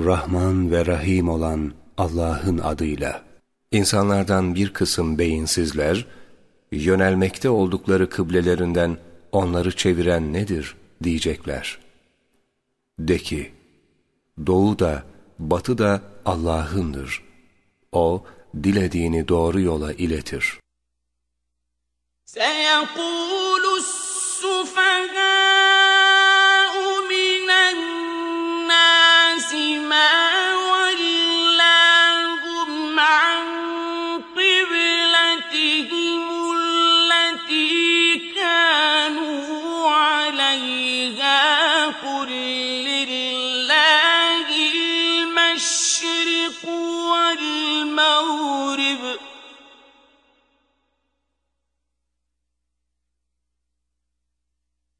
Rahman ve Rahim olan Allah'ın adıyla. İnsanlardan bir kısım beyinsizler, yönelmekte oldukları kıblelerinden onları çeviren nedir diyecekler. De ki, doğu da batı da Allah'ındır. O, dilediğini doğru yola iletir. سَيَقُولُ السُّفَهَاءُ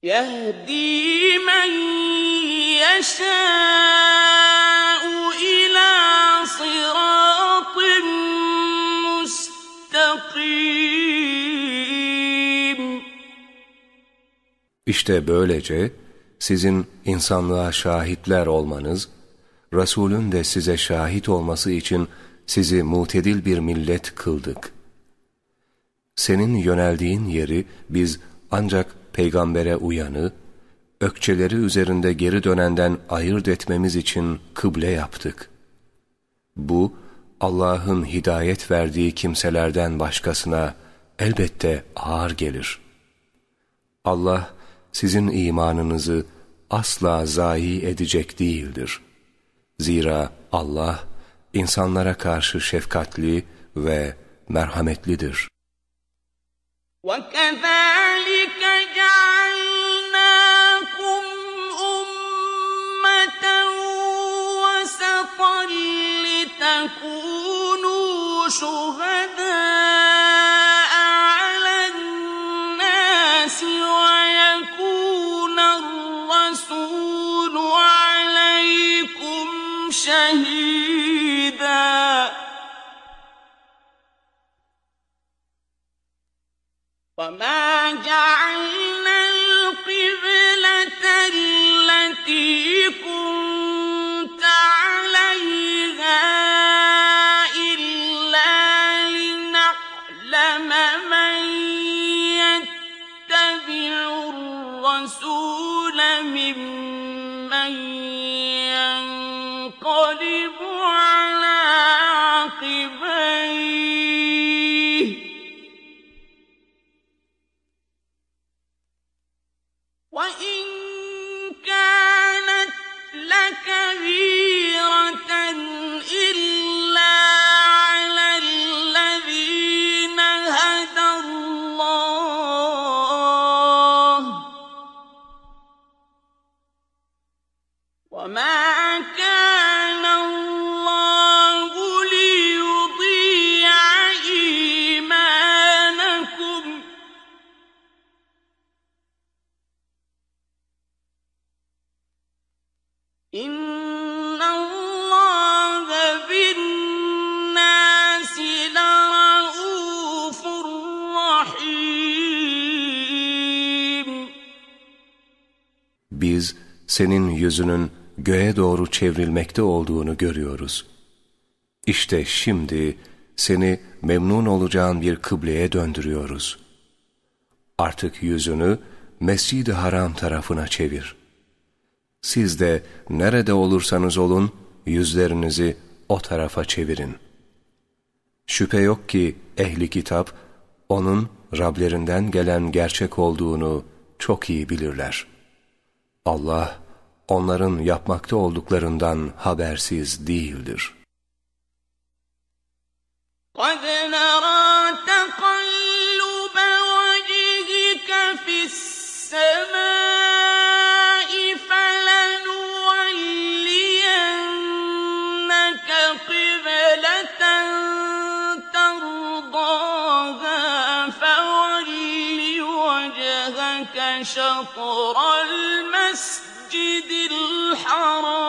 يهدي من يشاء إلى صراط مستقيم İşte böylece sizin insanlığa şahitler olmanız, Resulün de size şahit olması için sizi mutedil bir millet kıldık. Senin yöneldiğin yeri biz ancak peygambere uyanı, ökçeleri üzerinde geri dönenden ayırt etmemiz için kıble yaptık. Bu, Allah'ın hidayet verdiği kimselerden başkasına elbette ağır gelir. Allah, sizin imanınızı asla zayi edecek değildir. Zira Allah, insanlara karşı şefkatli ve merhametlidir. وَكَذَٰلِكَ جَعَلْنَاكُمْ أُمَّةً وَسَطًا لِّتَكُونُوا شُهَدَاءَ وما جعلنا senin yüzünün göğe doğru çevrilmekte olduğunu görüyoruz. İşte şimdi seni memnun olacağın bir kıbleye döndürüyoruz. Artık yüzünü Mescid-i Haram tarafına çevir. Siz de nerede olursanız olun yüzlerinizi o tarafa çevirin. Şüphe yok ki ehli kitap onun Rablerinden gelen gerçek olduğunu çok iyi bilirler. Allah onların yapmakta olduklarından habersiz değildir. قد نرى شطر المسجد الحرام.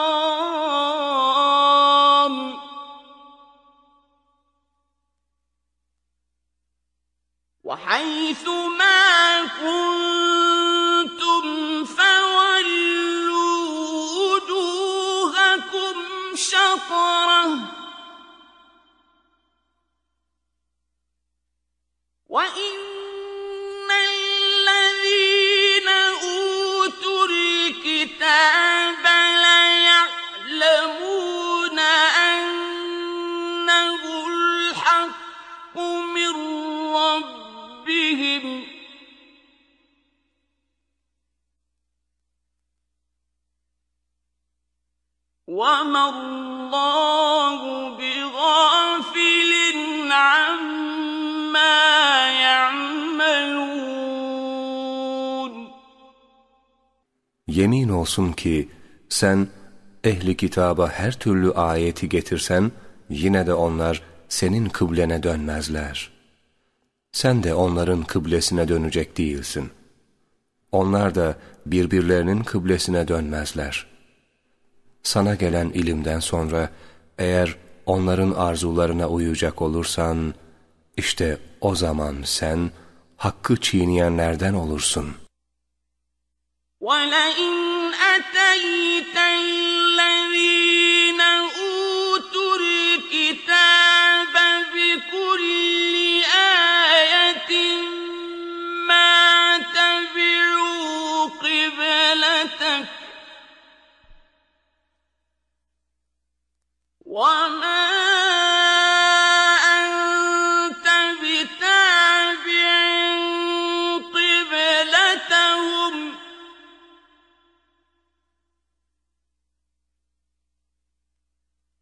Yemin olsun ki sen ehli kitaba her türlü ayeti getirsen yine de onlar senin kıblene dönmezler. Sen de onların kıblesine dönecek değilsin. Onlar da birbirlerinin kıblesine dönmezler.'' sana gelen ilimden sonra eğer onların arzularına uyacak olursan, işte o zaman sen hakkı çiğneyenlerden olursun. وَلَئِنْ أَتَيْتَ الَّذ۪ينَ أُوتُوا الْكِتَابَ بِكُلِّ آيَةٍ مَا تَبِعُوا قِبْلَتَكَ وما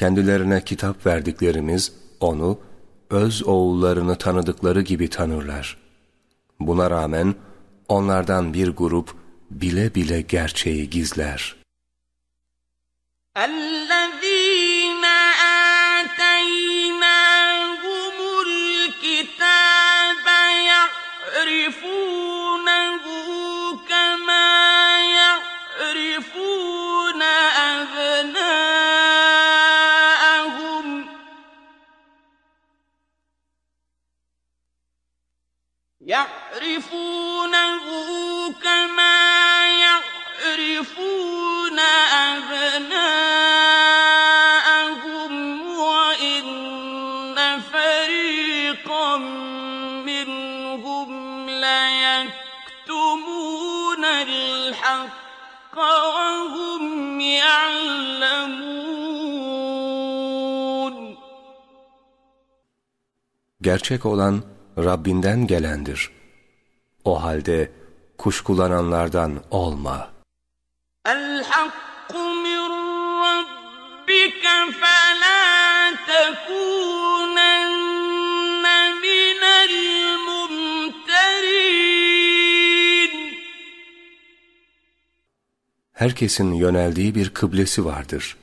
Kendilerine kitap verdiklerimiz onu öz oğullarını tanıdıkları gibi tanırlar. Buna rağmen onlardan bir grup bile bile gerçeği gizler. Allah يعرفونه كما يعرفون أبناءهم وإن فريقا منهم ليكتمون الحق وهم يعلمون Gerçek olan Rabbinden gelendir. O halde kuşkulananlardan olma. Herkesin yöneldiği bir kıblesi vardır.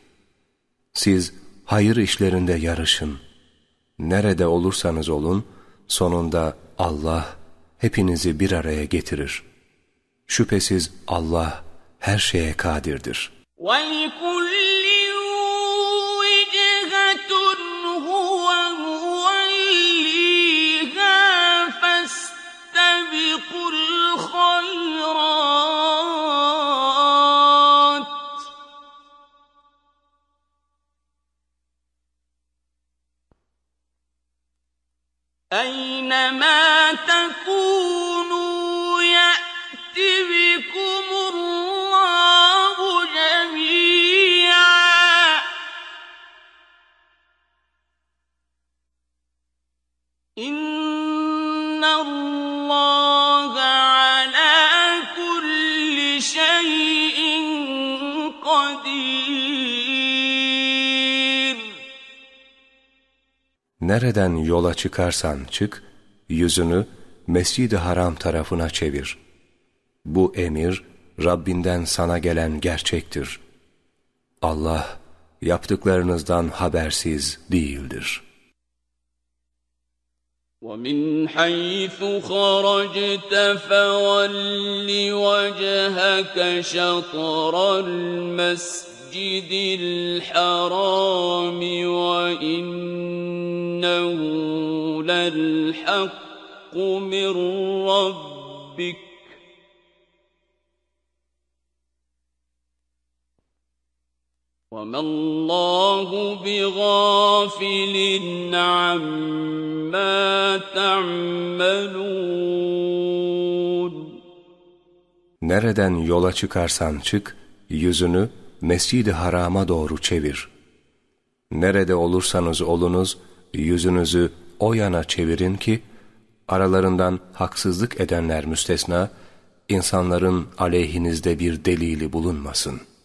Siz hayır işlerinde yarışın. Nerede olursanız olun, sonunda Allah hepinizi bir araya getirir. Şüphesiz Allah her şeye kadirdir. ولكل Nereden yola çıkarsan çık, yüzünü Mescid-i Haram tarafına çevir. Bu emir Rabbinden sana gelen gerçektir. Allah yaptıklarınızdan habersiz değildir.'' ومن حيث خرجت فول وجهك شطر المسجد الحرام وإنه للحق من ربك. وما الله بغافل عما تعملون. Nereden yola çıkarsan çık, yüzünü Mescid-i Haram'a doğru çevir. Nerede olursanız olunuz, yüzünüzü o yana çevirin ki, aralarından haksızlık edenler müstesna, insanların aleyhinizde bir delili bulunmasın.''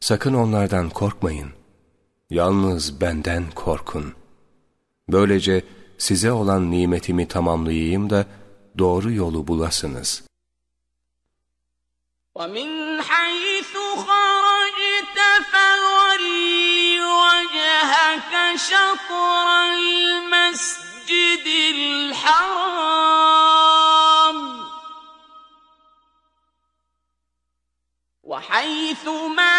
Sakın onlardan korkmayın. Yalnız benden korkun. Böylece size olan nimetimi tamamlayayım da doğru yolu bulasınız. وَمِنْ حَيْثُ خَرَجْتَ فَوَلِّ وَجْهَكَ شَطْرَ الْمَسْجِدِ الْحَرَامِ. وَحَيْثُ مَا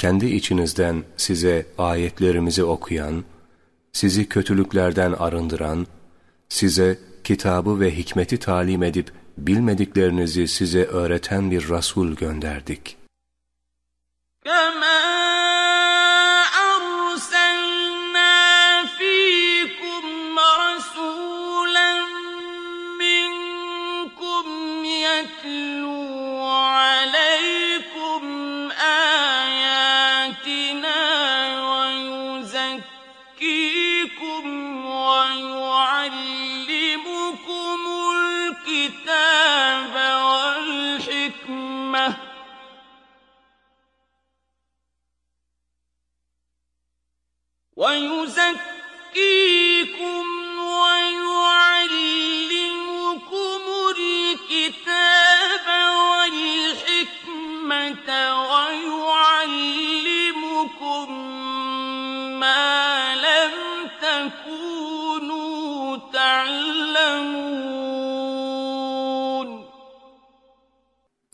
kendi içinizden size ayetlerimizi okuyan, sizi kötülüklerden arındıran, size kitabı ve hikmeti talim edip bilmediklerinizi size öğreten bir Rasul gönderdik.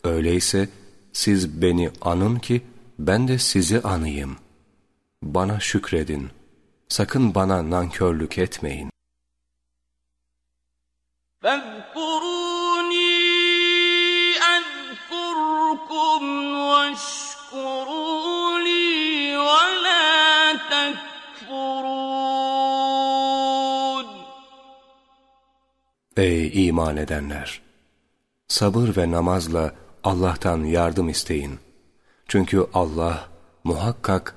Öyleyse siz beni anın ki ben de sizi anayım. Bana şükredin. Sakın bana nankörlük etmeyin. فَاذْكُرُونِي أَذْكُرْكُمْ وَاشْكُرُوا لِي وَلَا تَكْفُرُونَ Ey iman edenler! Sabır ve namazla Allah'tan yardım isteyin. Çünkü Allah muhakkak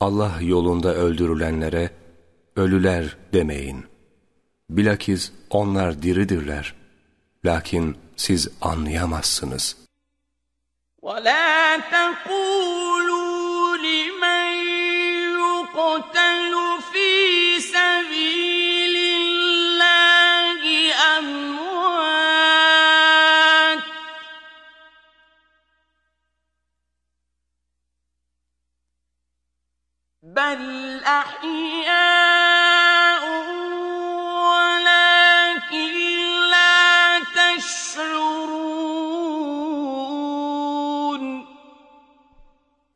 Allah yolunda öldürülenlere ölüler demeyin. Bilakis onlar diridirler. Lakin siz anlayamazsınız. وَلَا تَقُولُوا لِمَنْ بل أحياء ولكن لا تشعرون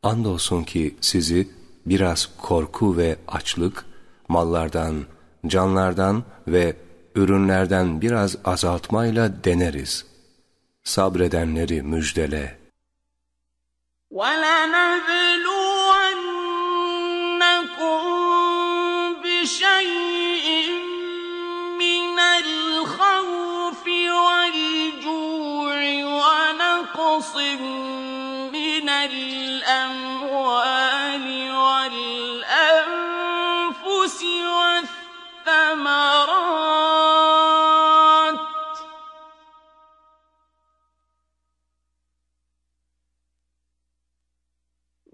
Andolsun ki sizi biraz korku ve açlık, mallardan, canlardan ve ürünlerden biraz azaltmayla deneriz. Sabredenleri müjdele. وَلَنَبْلُوَنَّكُمْ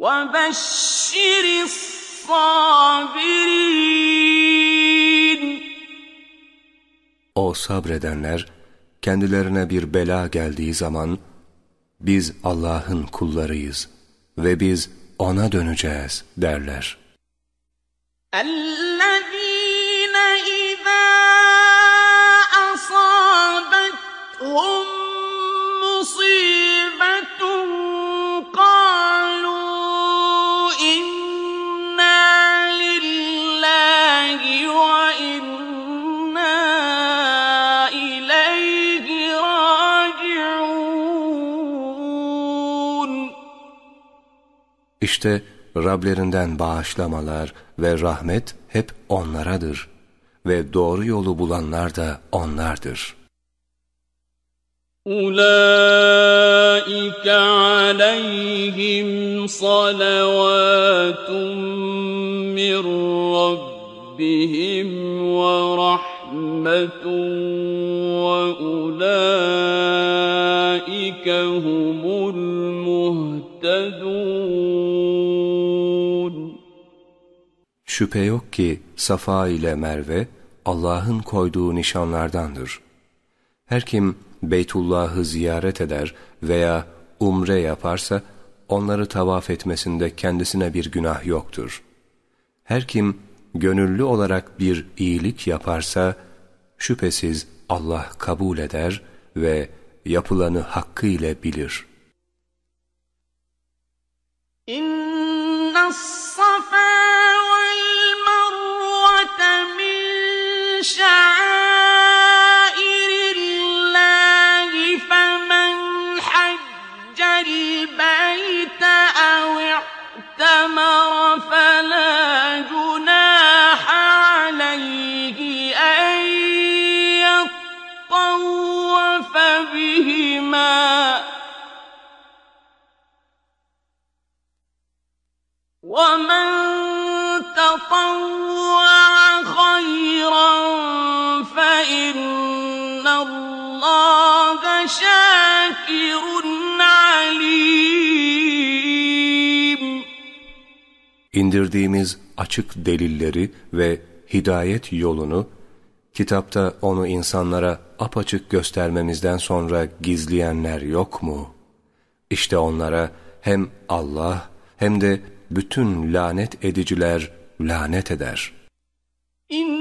وَبَشِّرِ الصَّابِرِينَ O sabredenler, kendilerine bir bela geldiği zaman, biz Allah'ın kullarıyız ve biz O'na döneceğiz derler. الذين İşte Rablerinden bağışlamalar ve rahmet hep onlaradır ve doğru yolu bulanlar da onlardır. Ulaika aleyhim salavatun min rabbihim ve rahmetun ve ulaika Şüphe yok ki Safa ile Merve Allah'ın koyduğu nişanlardandır. Her kim Beytullah'ı ziyaret eder veya umre yaparsa onları tavaf etmesinde kendisine bir günah yoktur. Her kim gönüllü olarak bir iyilik yaparsa şüphesiz Allah kabul eder ve yapılanı hakkıyla bilir. إن شعائر الله فمن حج البيت أو اعتمر فلا جناح عليه أن يطوف بهما. شاكر عليم İndirdiğimiz açık delilleri ve hidayet yolunu, kitapta onu insanlara apaçık göstermemizden sonra gizleyenler yok mu? İşte onlara hem Allah hem de bütün lanet ediciler lanet eder. إن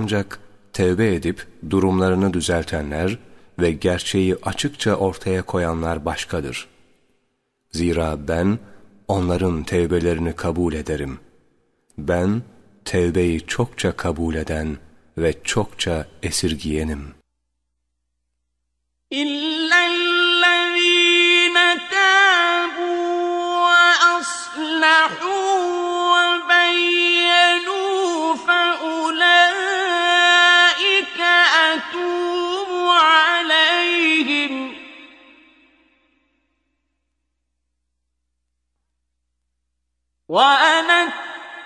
Ancak tevbe edip durumlarını düzeltenler ve gerçeği açıkça ortaya koyanlar başkadır. Zira ben onların tevbelerini kabul ederim. Ben tevbeyi çokça kabul eden ve çokça esirgiyenim. İllellezîne tâbû ve aslahû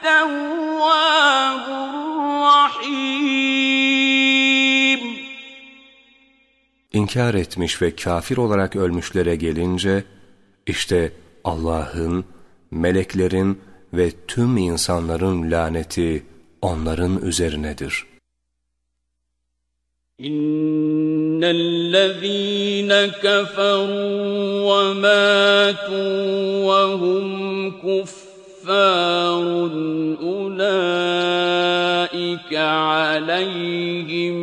التواب الرحيم İnkar etmiş ve kafir olarak ölmüşlere gelince, işte Allah'ın, meleklerin ve tüm insanların laneti onların üzerinedir. İnnellezîne keferû ve mâtû ve hum ulâike aleyhim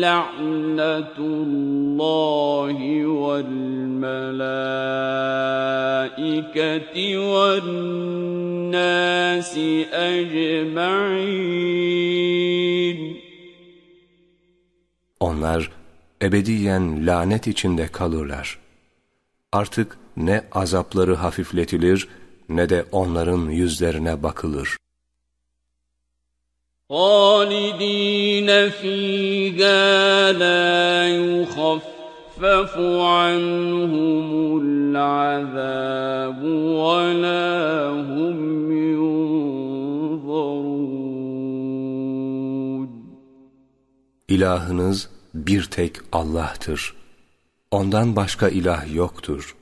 la'netullâhi vel melâiketi ven nâsi ecma'in Onlar ebediyen lanet içinde kalırlar. Artık ne azapları hafifletilir ne de onların yüzlerine bakılır. خالدين فيها لا يخفف عنهم العذاب ولا هم ينظرون İlahınız bir tek Allah'tır. Ondan başka ilah yoktur.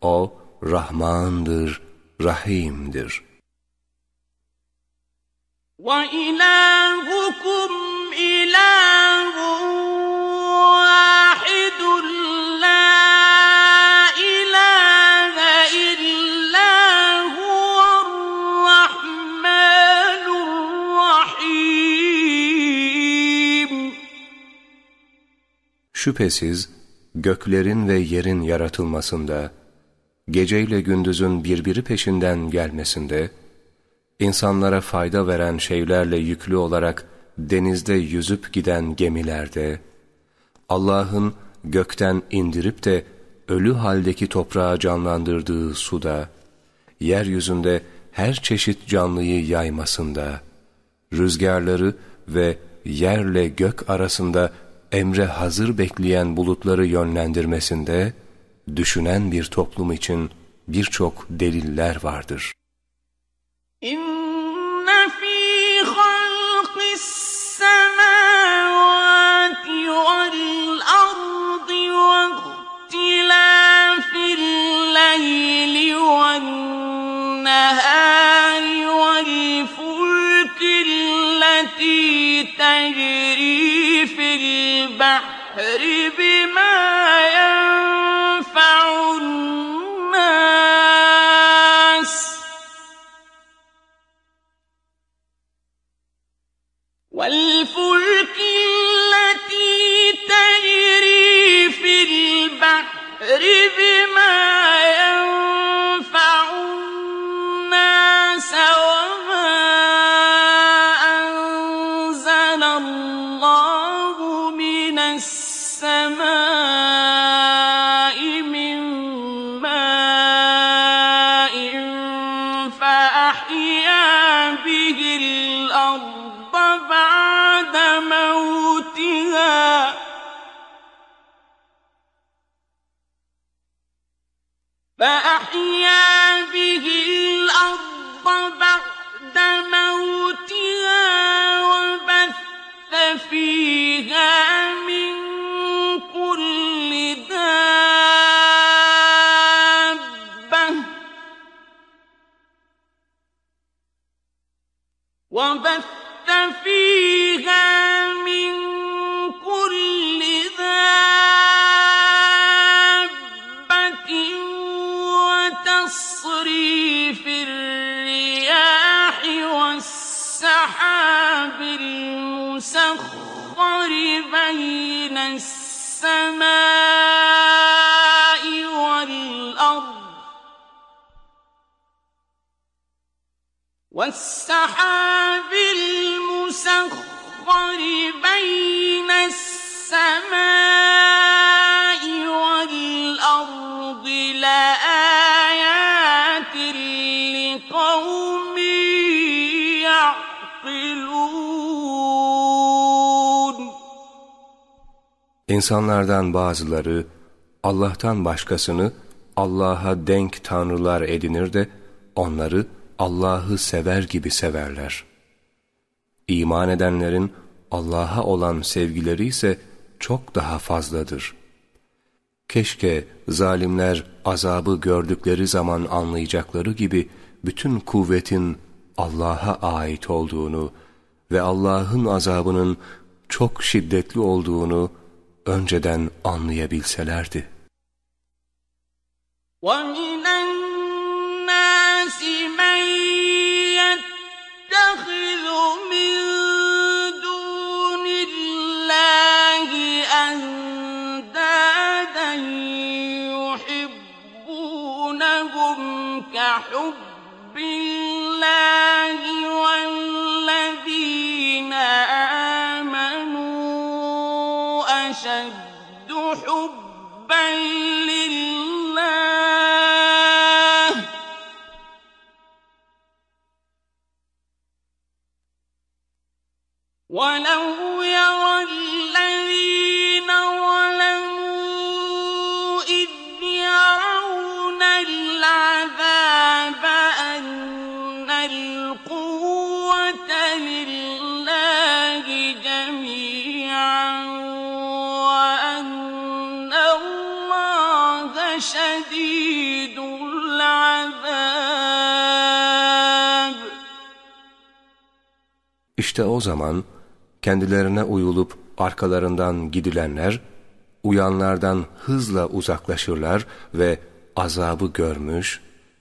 O Rahmandır, Rahim'dir. وإلهكم إله واحد لا إله إلا هو الرحمن الرحيم Şüphesiz göklerin ve yerin yaratılmasında, geceyle gündüzün birbiri peşinden gelmesinde, insanlara fayda veren şeylerle yüklü olarak denizde yüzüp giden gemilerde, Allah'ın gökten indirip de ölü haldeki toprağı canlandırdığı suda, yeryüzünde her çeşit canlıyı yaymasında, rüzgarları ve yerle gök arasında emre hazır bekleyen bulutları yönlendirmesinde, düşünen bir toplum için birçok deliller vardır. إن İnsanlardan bazıları Allah'tan başkasını Allah'a denk tanrılar edinir de onları Allah'ı sever gibi severler. İman edenlerin Allah'a olan sevgileri ise çok daha fazladır. Keşke zalimler azabı gördükleri zaman anlayacakları gibi bütün kuvvetin Allah'a ait olduğunu ve Allah'ın azabının çok şiddetli olduğunu önceden anlayabilselerdi. وَمِنَ النَّاسِ مَن يَتَّخِذُ مِن دُونِ اللَّهِ أَندَادًا يُحِبُّونَهُمْ كَحُبِّ اللَّهِ لِّلَّهِ ۗ. وَلَوْ يَرَى İşte o zaman kendilerine uyulup arkalarından gidilenler, uyanlardan hızla uzaklaşırlar ve azabı görmüş,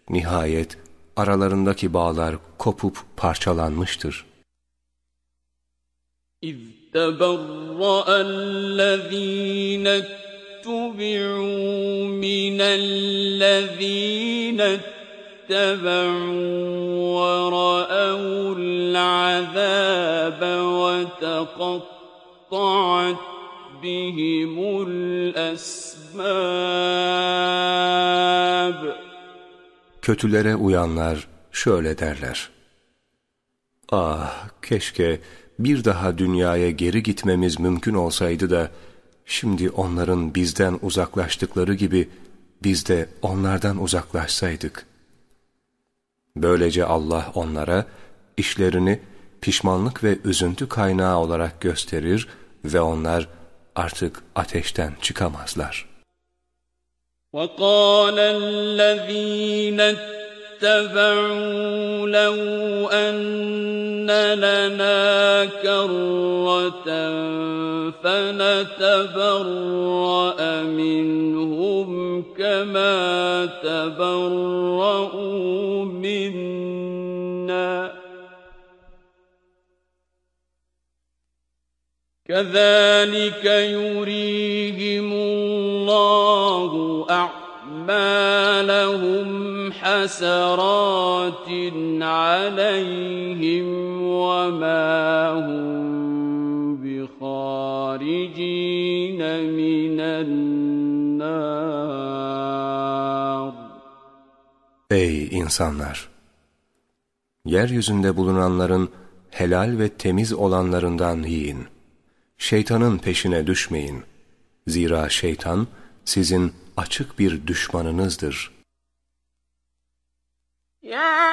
nihayet aralarındaki bağlar kopup parçalanmıştır. إذ تبرأ الذين اتبعوا من الذين اتبعوا ورأوا العذاب وتقطعت بهم الأسباب Kötülere uyanlar şöyle derler. Ah keşke bir daha dünyaya geri gitmemiz mümkün olsaydı da şimdi onların bizden uzaklaştıkları gibi biz de onlardan uzaklaşsaydık. Böylece Allah onlara işlerini pişmanlık ve üzüntü kaynağı olarak gösterir ve onlar artık ateşten çıkamazlar. وقال الذين اتبعوا لو أن لنا كرة فنتبرأ منهم كما تبرؤوا منا. كذلك يريهم الله أعمالهم حسرات عليهم وما هم بخارجين من النار Ey insanlar! Yeryüzünde bulunanların helal ve temiz olanlarından yiyin. Şeytanın peşine düşmeyin. Zira şeytan sizin açık bir düşmanınızdır. يا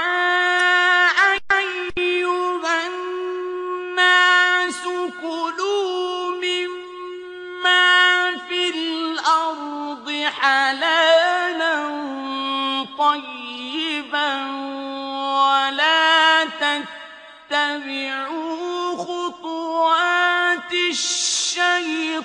أيها الناس كلوا مما في الأرض حلالا طيبا ولا تتبعوا خطوات الشيطان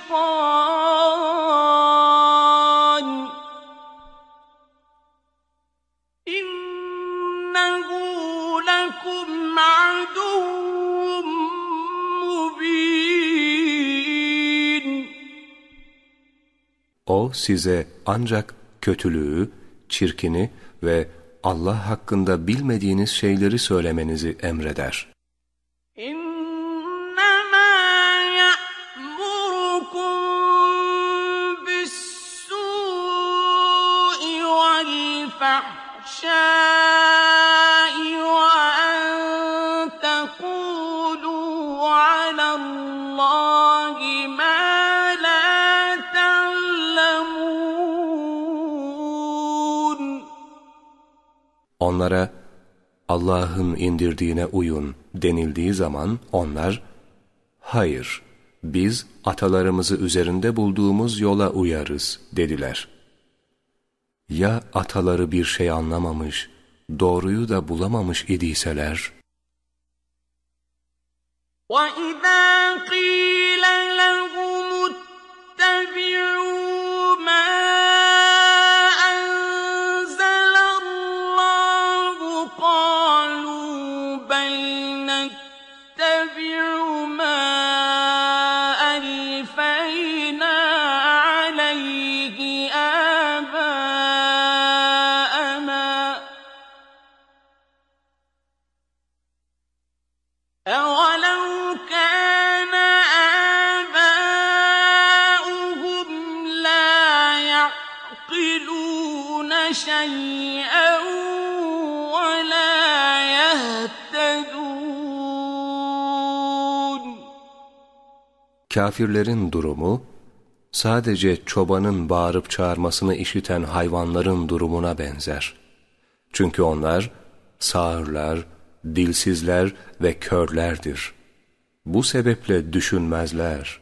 O size ancak kötülüğü, çirkini ve Allah hakkında bilmediğiniz şeyleri söylemenizi emreder. إنما يأمركم بالسوء والفحشاء وأن تقولوا على الله Onlara Allah'ın indirdiğine uyun denildiği zaman onlar, hayır, biz atalarımızı üzerinde bulduğumuz yola uyarız dediler. Ya ataları bir şey anlamamış, doğruyu da bulamamış idiyseler? وَإِذَا قِيلَ لَهُمُ اتَّبِعُوا Kafirlerin durumu, sadece çobanın bağırıp çağırmasını işiten hayvanların durumuna benzer. Çünkü onlar sağırlar, dilsizler ve körlerdir. Bu sebeple düşünmezler.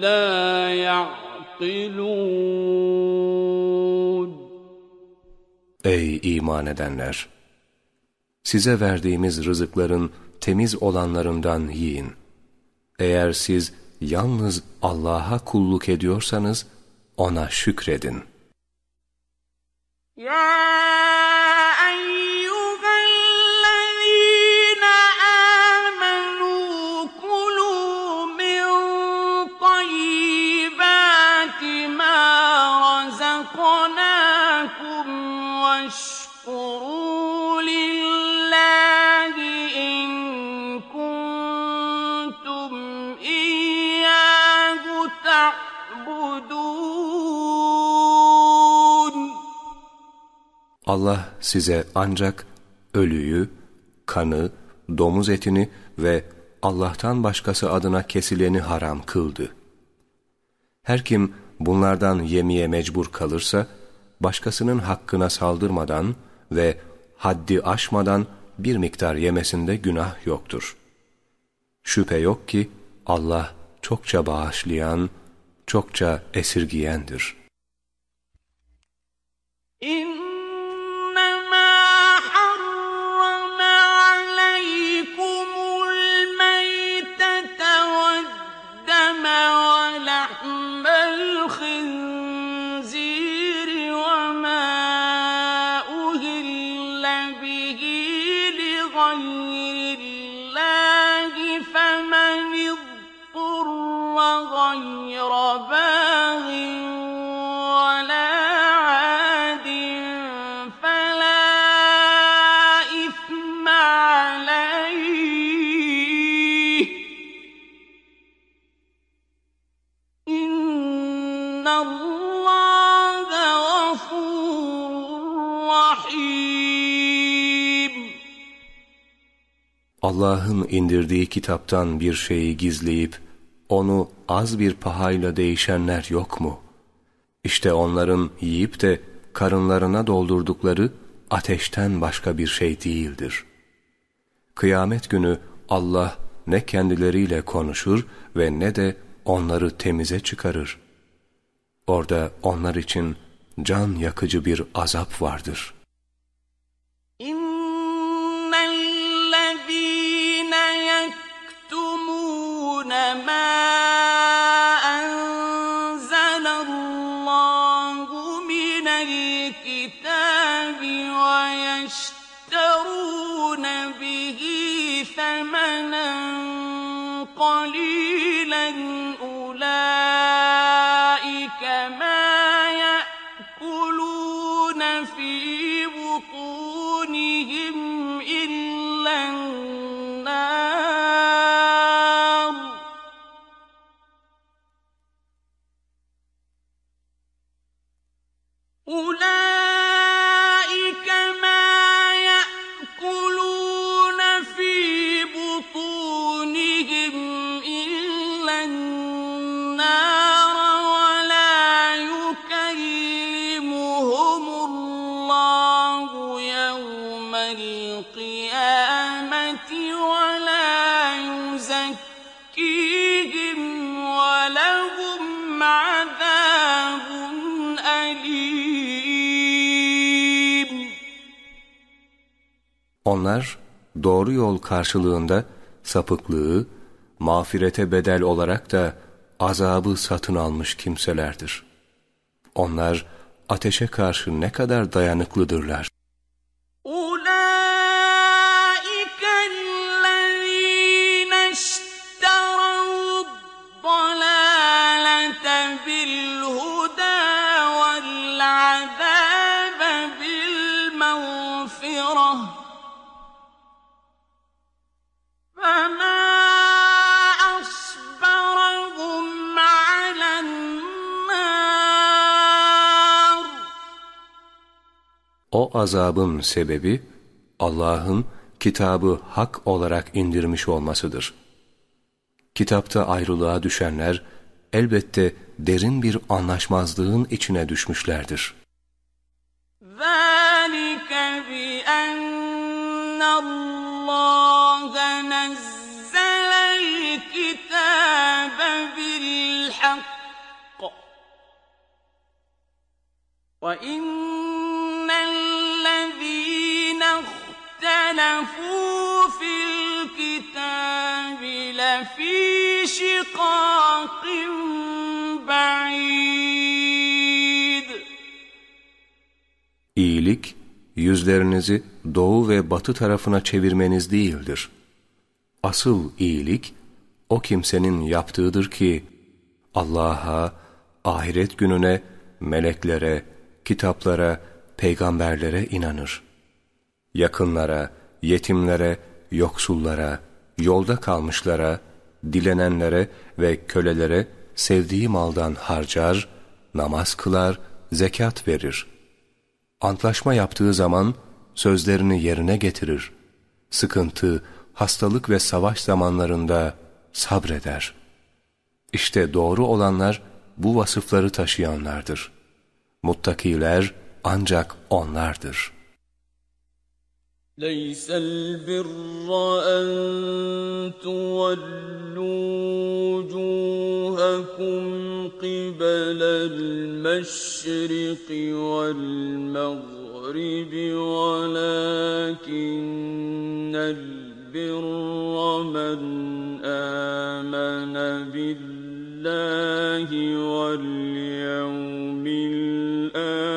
لَا يَعْقِلُونَ Ey iman edenler! Size verdiğimiz rızıkların temiz olanlarından yiyin. Eğer siz yalnız Allah'a kulluk ediyorsanız ona şükredin. يَا Allah size ancak ölüyü, kanı, domuz etini ve Allah'tan başkası adına kesileni haram kıldı. Her kim bunlardan yemeye mecbur kalırsa, başkasının hakkına saldırmadan ve haddi aşmadan bir miktar yemesinde günah yoktur. Şüphe yok ki Allah çokça bağışlayan, çokça esirgiyendir. İn Allah'ın indirdiği kitaptan bir şeyi gizleyip onu az bir pahayla değişenler yok mu? İşte onların yiyip de karınlarına doldurdukları ateşten başka bir şey değildir. Kıyamet günü Allah ne kendileriyle konuşur ve ne de onları temize çıkarır. Orada onlar için can yakıcı bir azap vardır.'' ما Onlar doğru yol karşılığında sapıklığı, mağfirete bedel olarak da azabı satın almış kimselerdir. Onlar ateşe karşı ne kadar dayanıklıdırlar. O azabın sebebi Allah'ın kitabı hak olarak indirmiş olmasıdır. Kitapta ayrılığa düşenler elbette derin bir anlaşmazlığın içine düşmüşlerdir. ذَٰلِكَ بِأَنَّ اللّٰهَ نَزَّلَ الْكِتَابَ بِالْحَقِّ وَإِنَّ الَّذِينَ اخْتَلَفُوا فِي الْكِتَابِ لَفِي شِقَاقٍ بَعِيدٍ İyilik, yüzlerinizi doğu ve batı tarafına çevirmeniz değildir. Asıl iyilik, o kimsenin yaptığıdır ki, Allah'a, ahiret gününe, meleklere, kitaplara, peygamberlere inanır. Yakınlara, yetimlere, yoksullara, yolda kalmışlara, dilenenlere ve kölelere sevdiği maldan harcar, namaz kılar, zekat verir. Antlaşma yaptığı zaman sözlerini yerine getirir. Sıkıntı, hastalık ve savaş zamanlarında sabreder. İşte doğru olanlar bu vasıfları taşıyanlardır. Muttakiler ancak onlardır. ليس البر أن تولوا وجوهكم قبل المشرق والمغرب ولكن البر من آمن بالله واليوم الآخر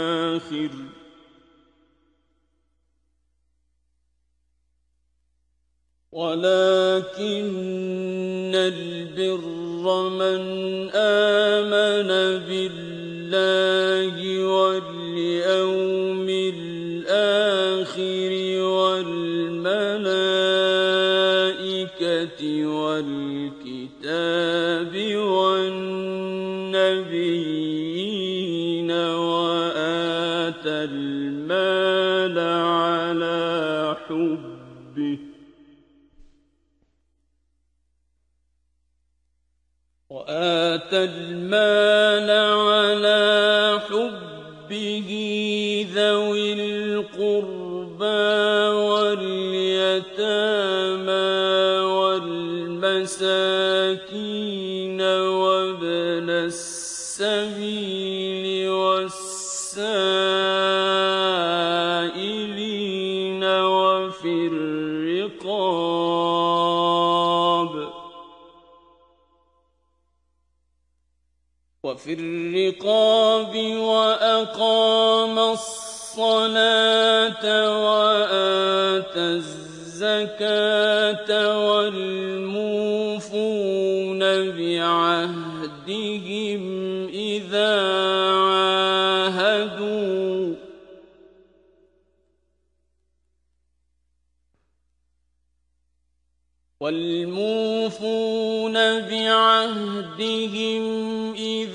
ولكن البر من آمن بالله واليوم الآخر المال على حبه ذوي القربى وفي الرقاب وأقام الصلاة وآتى الزكاة والموفون بعهدهم إذا عاهدوا. والموفون بعهدهم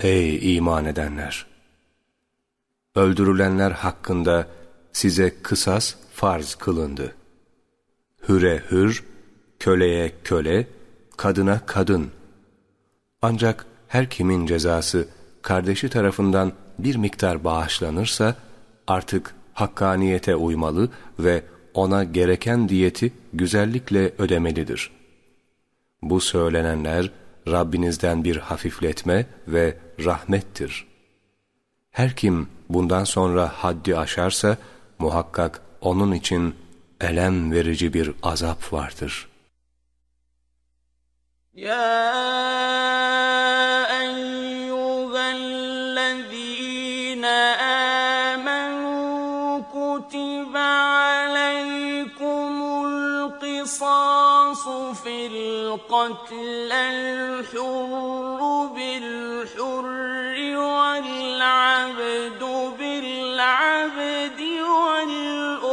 Ey iman edenler! Öldürülenler hakkında size kısas farz kılındı. Hüre hür, köleye köle, kadına kadın. Ancak her kimin cezası kardeşi tarafından bir miktar bağışlanırsa artık hakkaniyete uymalı ve ona gereken diyeti güzellikle ödemelidir. Bu söylenenler Rabbinizden bir hafifletme ve rahmettir. Her kim bundan sonra haddi aşarsa muhakkak onun için elem verici bir azap vardır. Ya القتل الحر بالحر والعبد بالعبد والأنثى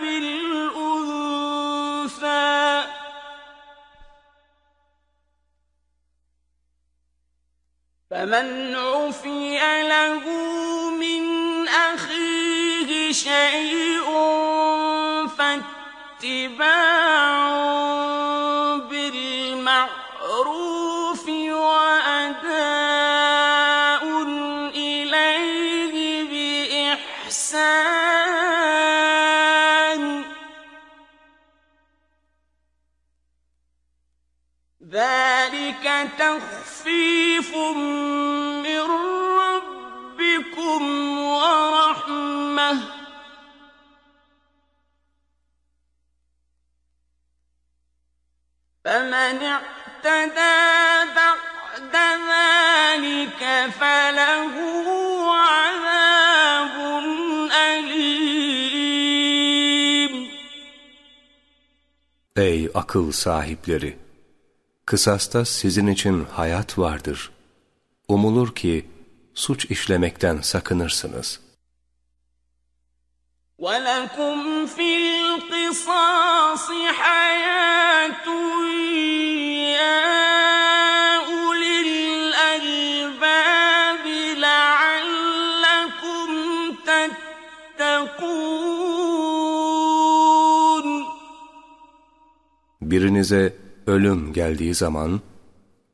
بالأنثى. فمن عفي له من أخيه شيء فاتباع بالمعروف وأداء إليه بإحسان. ذلك تخفيف من ربكم ورحمة. فمن اعتدى بعد ذلك فله عذاب أليم Ey akıl sahipleri! Kısasta sizin için hayat vardır. Umulur ki suç işlemekten sakınırsınız. وَلَكُمْ فِي الْقِصَاصِ حَيَاةٌ يَا أُولِي الْأَلْبَابِ لَعَلَّكُمْ تَتَّقُونَ Birinize ölüm geldiği zaman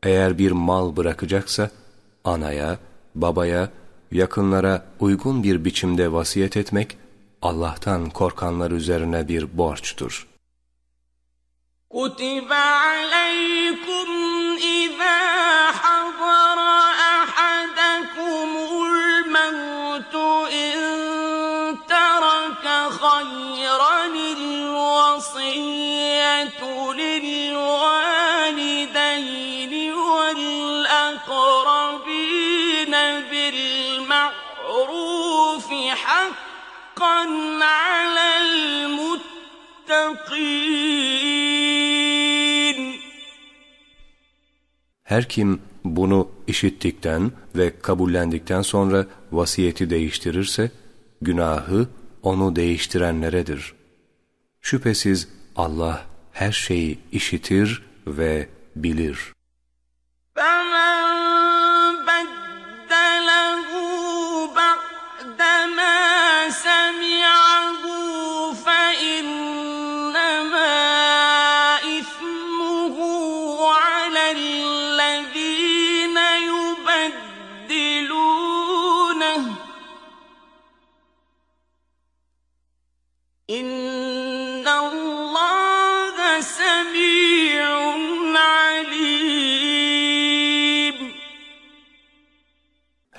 eğer bir mal bırakacaksa anaya, babaya, yakınlara uygun bir biçimde vasiyet etmek Allah'tan korkanlar üzerine bir borçtur. Kutiba aleykum izâ حقا على المتقين Her kim bunu işittikten ve kabullendikten sonra vasiyeti değiştirirse, günahı onu değiştirenleredir. Şüphesiz Allah her şeyi işitir ve bilir. فمن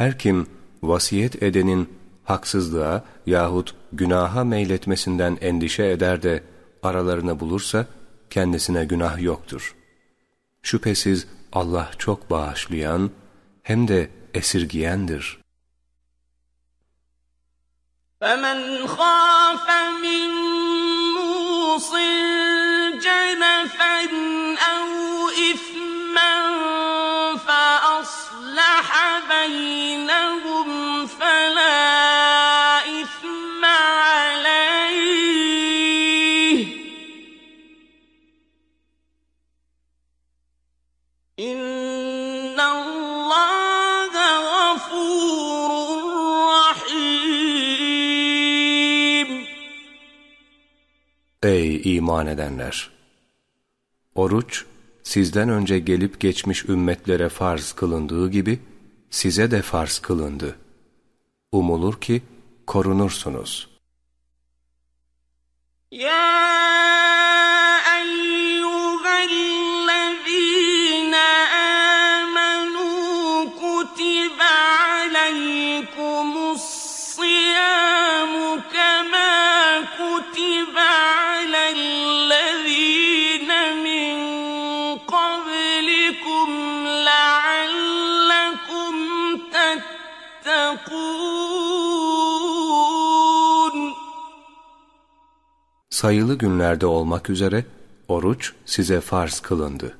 Her kim vasiyet edenin haksızlığa yahut günaha meyletmesinden endişe eder de aralarını bulursa kendisine günah yoktur. Şüphesiz Allah çok bağışlayan hem de esirgiyendir. فمن خاف من موص جنفا أو بينهم فلا إثم عليه إن الله غفور رحيم Ey iman edenler! Oruç, sizden önce gelip geçmiş ümmetlere farz kılındığı gibi, size de farz kılındı. Umulur ki korunursunuz. Ya sayılı günlerde olmak üzere oruç size farz kılındı.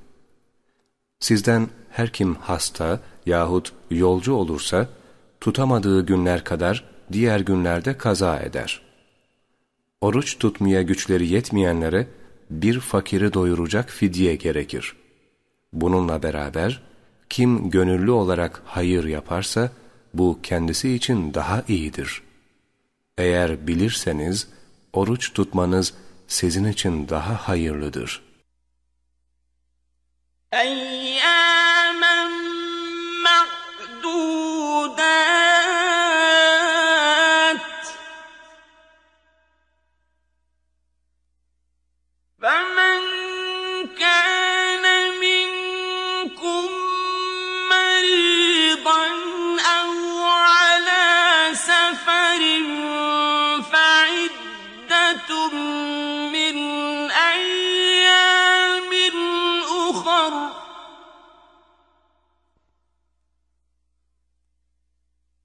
Sizden her kim hasta yahut yolcu olursa, tutamadığı günler kadar diğer günlerde kaza eder. Oruç tutmaya güçleri yetmeyenlere bir fakiri doyuracak fidye gerekir. Bununla beraber kim gönüllü olarak hayır yaparsa bu kendisi için daha iyidir. Eğer bilirseniz oruç tutmanız sizin için daha hayırlıdır. Eyyamen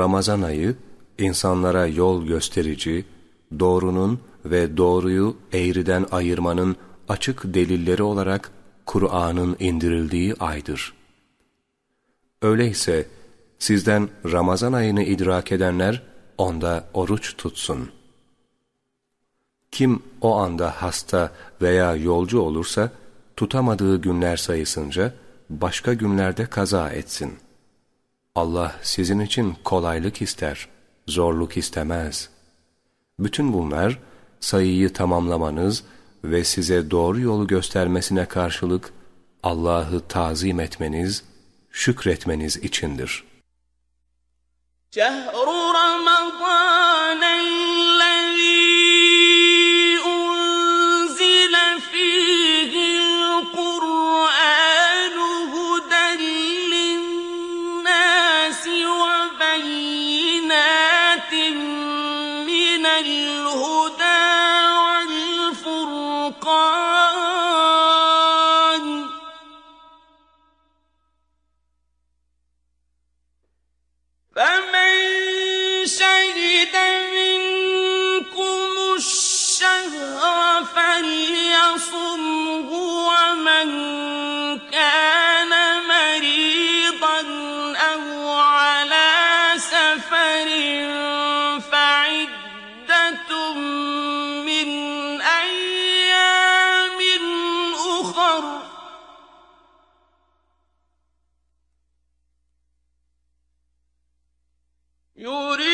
Ramazan ayı insanlara yol gösterici, doğrunun ve doğruyu eğriden ayırmanın açık delilleri olarak Kur'an'ın indirildiği aydır. Öyleyse Sizden Ramazan ayını idrak edenler onda oruç tutsun. Kim o anda hasta veya yolcu olursa tutamadığı günler sayısınca başka günlerde kaza etsin. Allah sizin için kolaylık ister, zorluk istemez. Bütün bunlar sayıyı tamamlamanız ve size doğru yolu göstermesine karşılık Allah'ı tazim etmeniz, şükretmeniz içindir. Şehru Ramazan يريد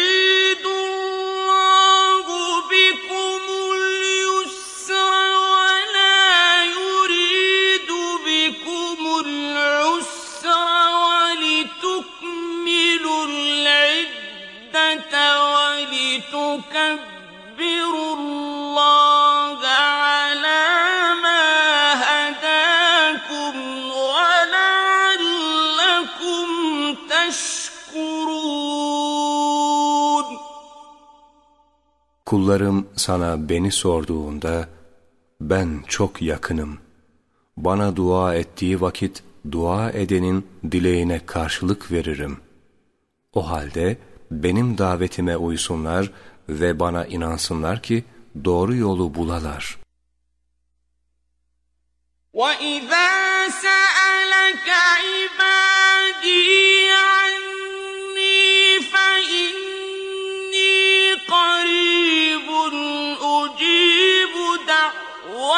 Kullarım sana beni sorduğunda ben çok yakınım. bana dua ettiği vakit dua edenin dileğine karşılık veririm. O halde benim davetime uysunlar ve bana inansınlar ki doğru yolu bulalar. وَإِذَا سَأَلَكَ عِبَادِي عَنِّي فَإِنِّي قَرِيبٌ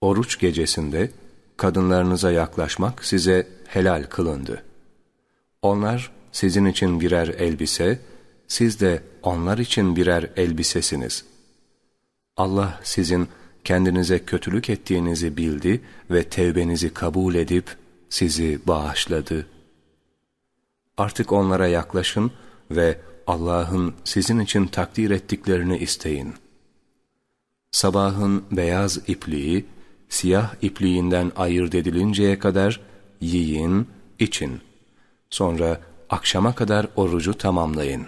Oruç gecesinde kadınlarınıza yaklaşmak size helal kılındı. Onlar sizin için birer elbise, siz de onlar için birer elbisesiniz. Allah sizin kendinize kötülük ettiğinizi bildi ve tevbenizi kabul edip sizi bağışladı. Artık onlara yaklaşın ve Allah'ın sizin için takdir ettiklerini isteyin. Sabahın beyaz ipliği, siyah ipliğinden ayırt edilinceye kadar yiyin, için. Sonra akşama kadar orucu tamamlayın.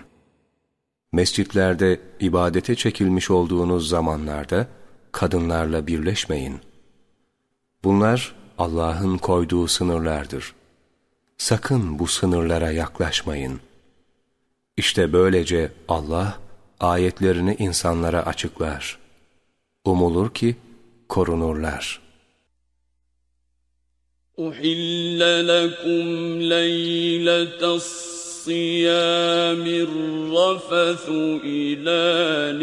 Mescitlerde ibadete çekilmiş olduğunuz zamanlarda kadınlarla birleşmeyin. Bunlar Allah'ın koyduğu sınırlardır. Sakın bu sınırlara yaklaşmayın. İşte böylece Allah ayetlerini insanlara açıklar. Umulur ki korunurlar. أحل لكم ليلة الصيام الرفث إلى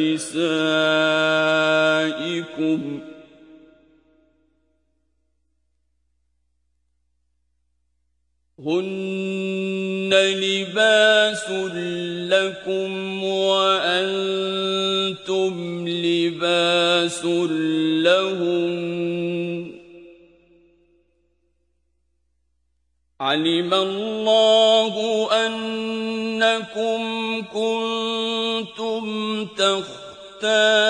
نسائكم هن لباس لكم وأنتم لباس لهن. علم الله أنكم كنتم تختانون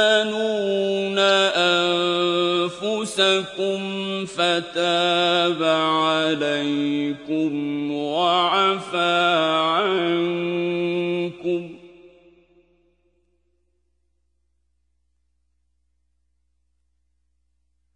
أنفسكم فتاب عليكم وعفى عنكم.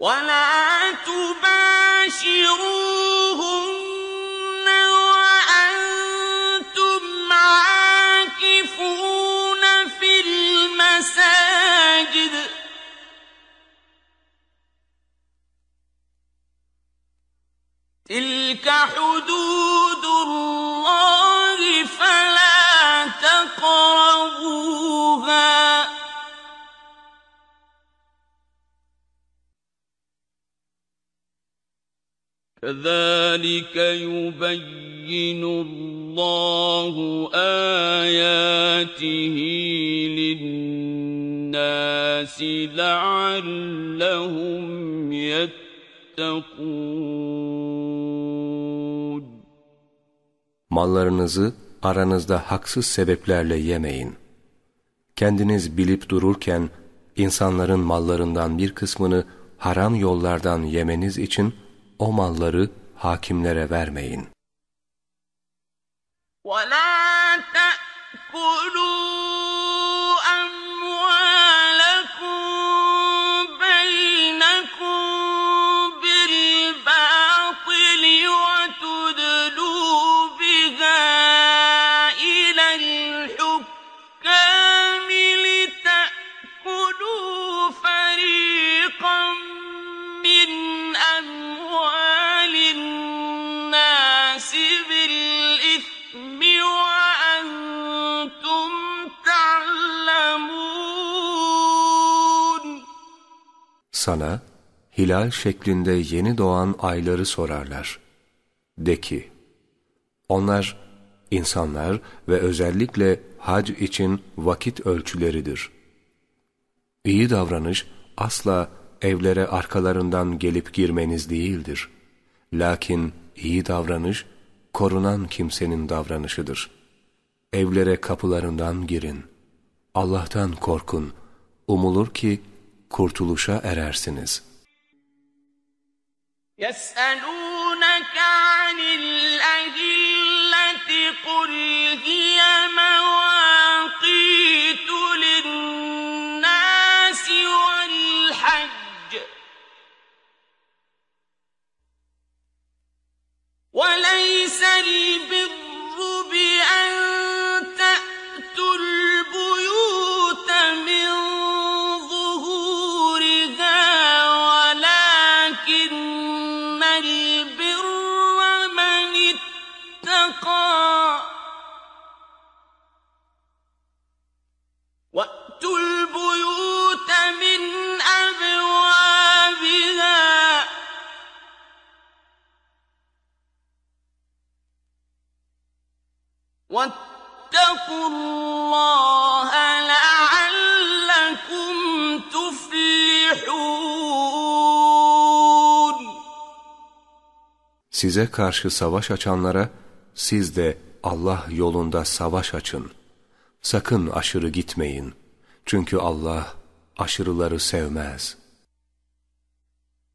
ولا تباشروهن وأنتم عاكفون كذلك يبين الله آياته للناس لعلهم يتقون Mallarınızı aranızda haksız sebeplerle yemeyin. Kendiniz bilip dururken insanların mallarından bir kısmını haram yollardan yemeniz için o malları hakimlere vermeyin. وَلَا تَأْكُلُوا Sana hilal şeklinde yeni doğan ayları sorarlar. De ki, onlar insanlar ve özellikle hac için vakit ölçüleridir. İyi davranış asla evlere arkalarından gelip girmeniz değildir. Lakin iyi davranış korunan kimsenin davranışıdır. Evlere kapılarından girin. Allah'tan korkun. Umulur ki kurtuluşa erersiniz. يَسْأَلُونَكَ عَنِ الْأَهِلَّةِ قُلْ هِيَ مَوَاقِيتُ لِلنَّاسِ وَالْحَجِّ وَلَيْسَ الْبِرُّ بِأَنْ Size karşı savaş açanlara siz de Allah yolunda savaş açın. Sakın aşırı gitmeyin. Çünkü Allah aşırıları sevmez.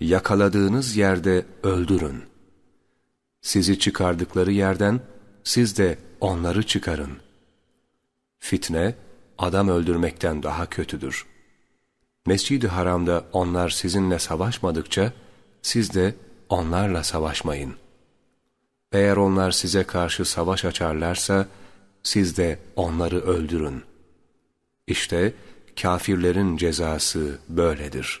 yakaladığınız yerde öldürün. Sizi çıkardıkları yerden siz de onları çıkarın. Fitne, adam öldürmekten daha kötüdür. Mescid-i Haram'da onlar sizinle savaşmadıkça, siz de onlarla savaşmayın.'' Eğer onlar size karşı savaş açarlarsa, siz de onları öldürün. İşte kafirlerin cezası böyledir.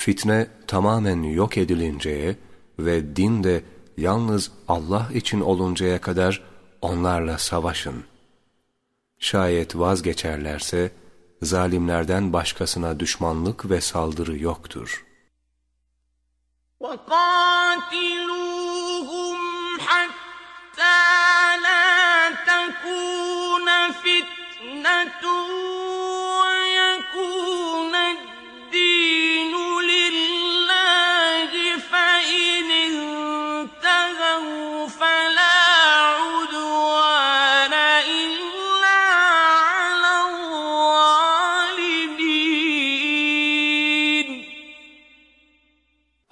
Fitne tamamen yok edilinceye ve din de yalnız Allah için oluncaya kadar onlarla savaşın. Şayet vazgeçerlerse, zalimlerden başkasına düşmanlık ve saldırı yoktur. وَقَاتِلُوهُمْ حَتَّى لَا تَكُونَ فِتْنَةٌ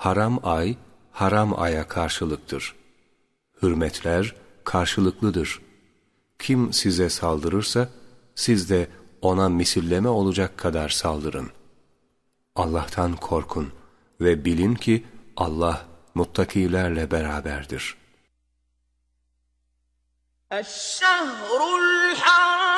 Haram ay, haram aya karşılıktır. Hürmetler karşılıklıdır. Kim size saldırırsa, siz de ona misilleme olacak kadar saldırın. Allah'tan korkun ve bilin ki Allah muttakilerle beraberdir. الشهر الحرام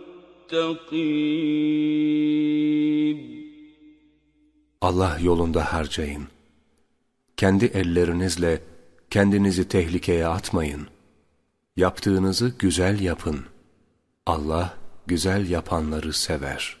Allah yolunda harcayın. Kendi ellerinizle kendinizi tehlikeye atmayın. Yaptığınızı güzel yapın. Allah güzel yapanları sever.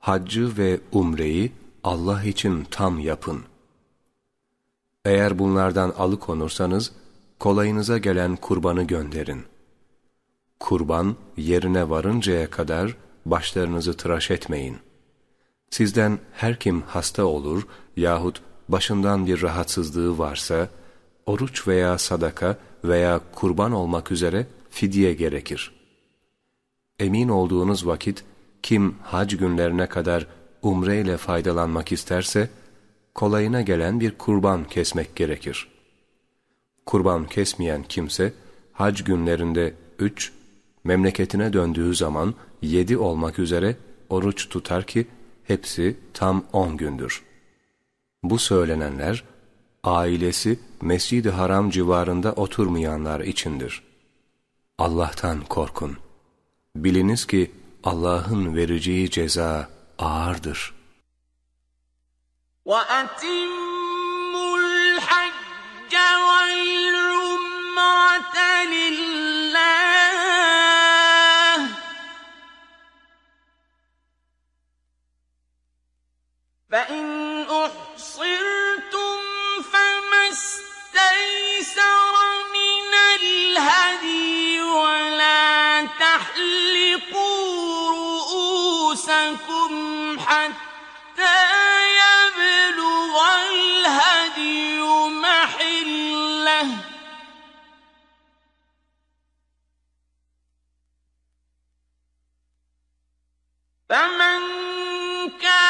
Haccı ve umreyi Allah için tam yapın. Eğer bunlardan alıkonursanız, kolayınıza gelen kurbanı gönderin. Kurban yerine varıncaya kadar başlarınızı tıraş etmeyin. Sizden her kim hasta olur yahut başından bir rahatsızlığı varsa, oruç veya sadaka veya kurban olmak üzere fidye gerekir. Emin olduğunuz vakit, kim hac günlerine kadar umreyle faydalanmak isterse, kolayına gelen bir kurban kesmek gerekir. Kurban kesmeyen kimse, hac günlerinde üç, memleketine döndüğü zaman yedi olmak üzere oruç tutar ki, hepsi tam on gündür. Bu söylenenler, ailesi Mescid-i Haram civarında oturmayanlar içindir. Allah'tan korkun. Biliniz ki, Allah'ın vereceği ceza ağırdır. وأتموا الحج والعمرة لله فإن فمن كان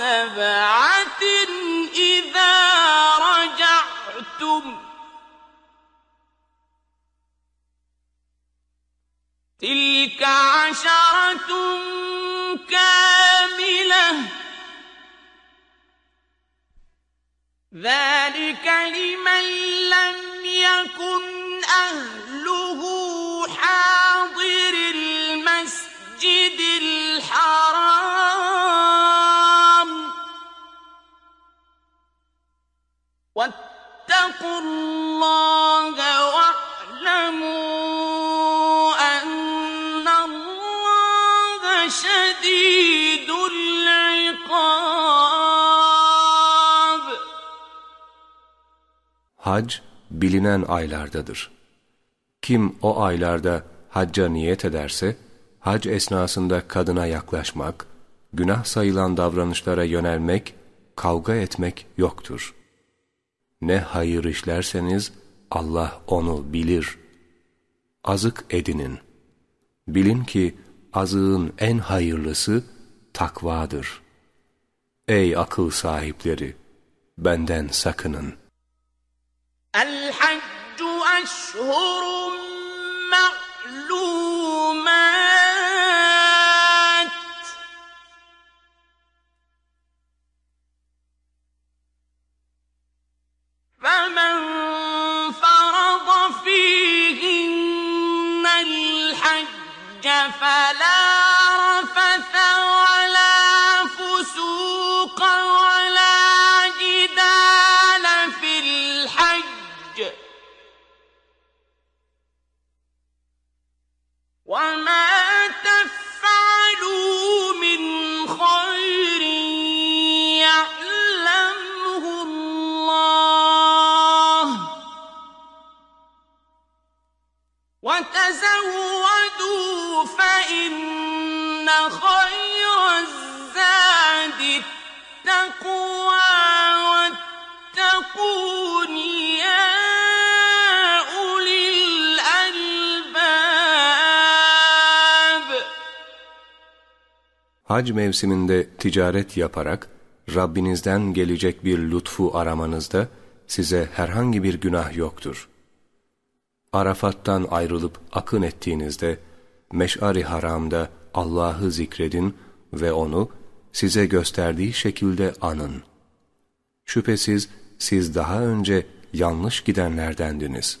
وسبعة إذا رجعتم. تلك عشرة كاملة. ذلك لمن لم يكن أهله حاضر المسجد. واتقوا الله واعلموا أن الله شديد العقاب Hac bilinen aylardadır. Kim o aylarda hacca niyet ederse, hac esnasında kadına yaklaşmak, günah sayılan davranışlara yönelmek, kavga etmek yoktur. Ne hayır işlerseniz Allah onu bilir. Azık edinin. Bilin ki azığın en hayırlısı takvadır. Ey akıl sahipleri! Benden sakının. El-Haccu Eşhurun Hac mevsiminde ticaret yaparak Rabbinizden gelecek bir lütfu aramanızda size herhangi bir günah yoktur. Arafat'tan ayrılıp akın ettiğinizde Meş'ari Haram'da Allah'ı zikredin ve onu size gösterdiği şekilde anın. Şüphesiz siz daha önce yanlış gidenlerdendiniz.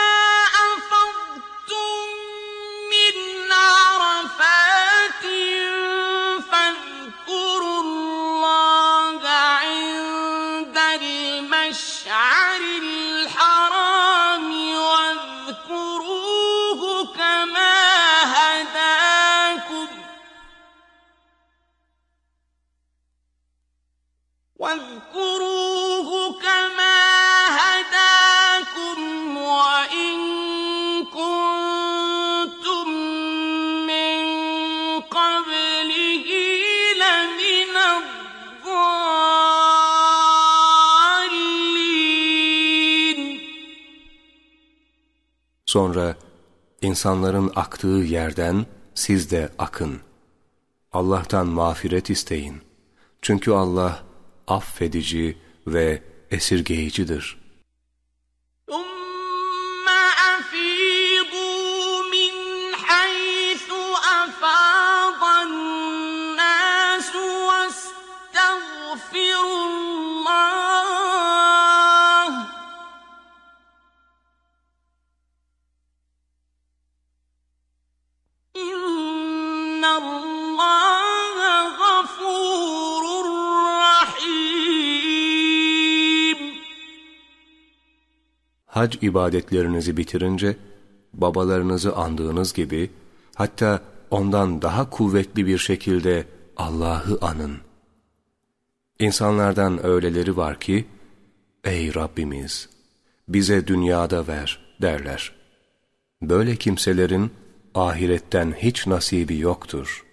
Sonra insanların aktığı yerden siz de akın. Allah'tan mağfiret isteyin. Çünkü Allah affedici ve esirgeyicidir. hac ibadetlerinizi bitirince babalarınızı andığınız gibi hatta ondan daha kuvvetli bir şekilde Allah'ı anın. İnsanlardan öyleleri var ki, Ey Rabbimiz! Bize dünyada ver derler. Böyle kimselerin ahiretten hiç nasibi yoktur.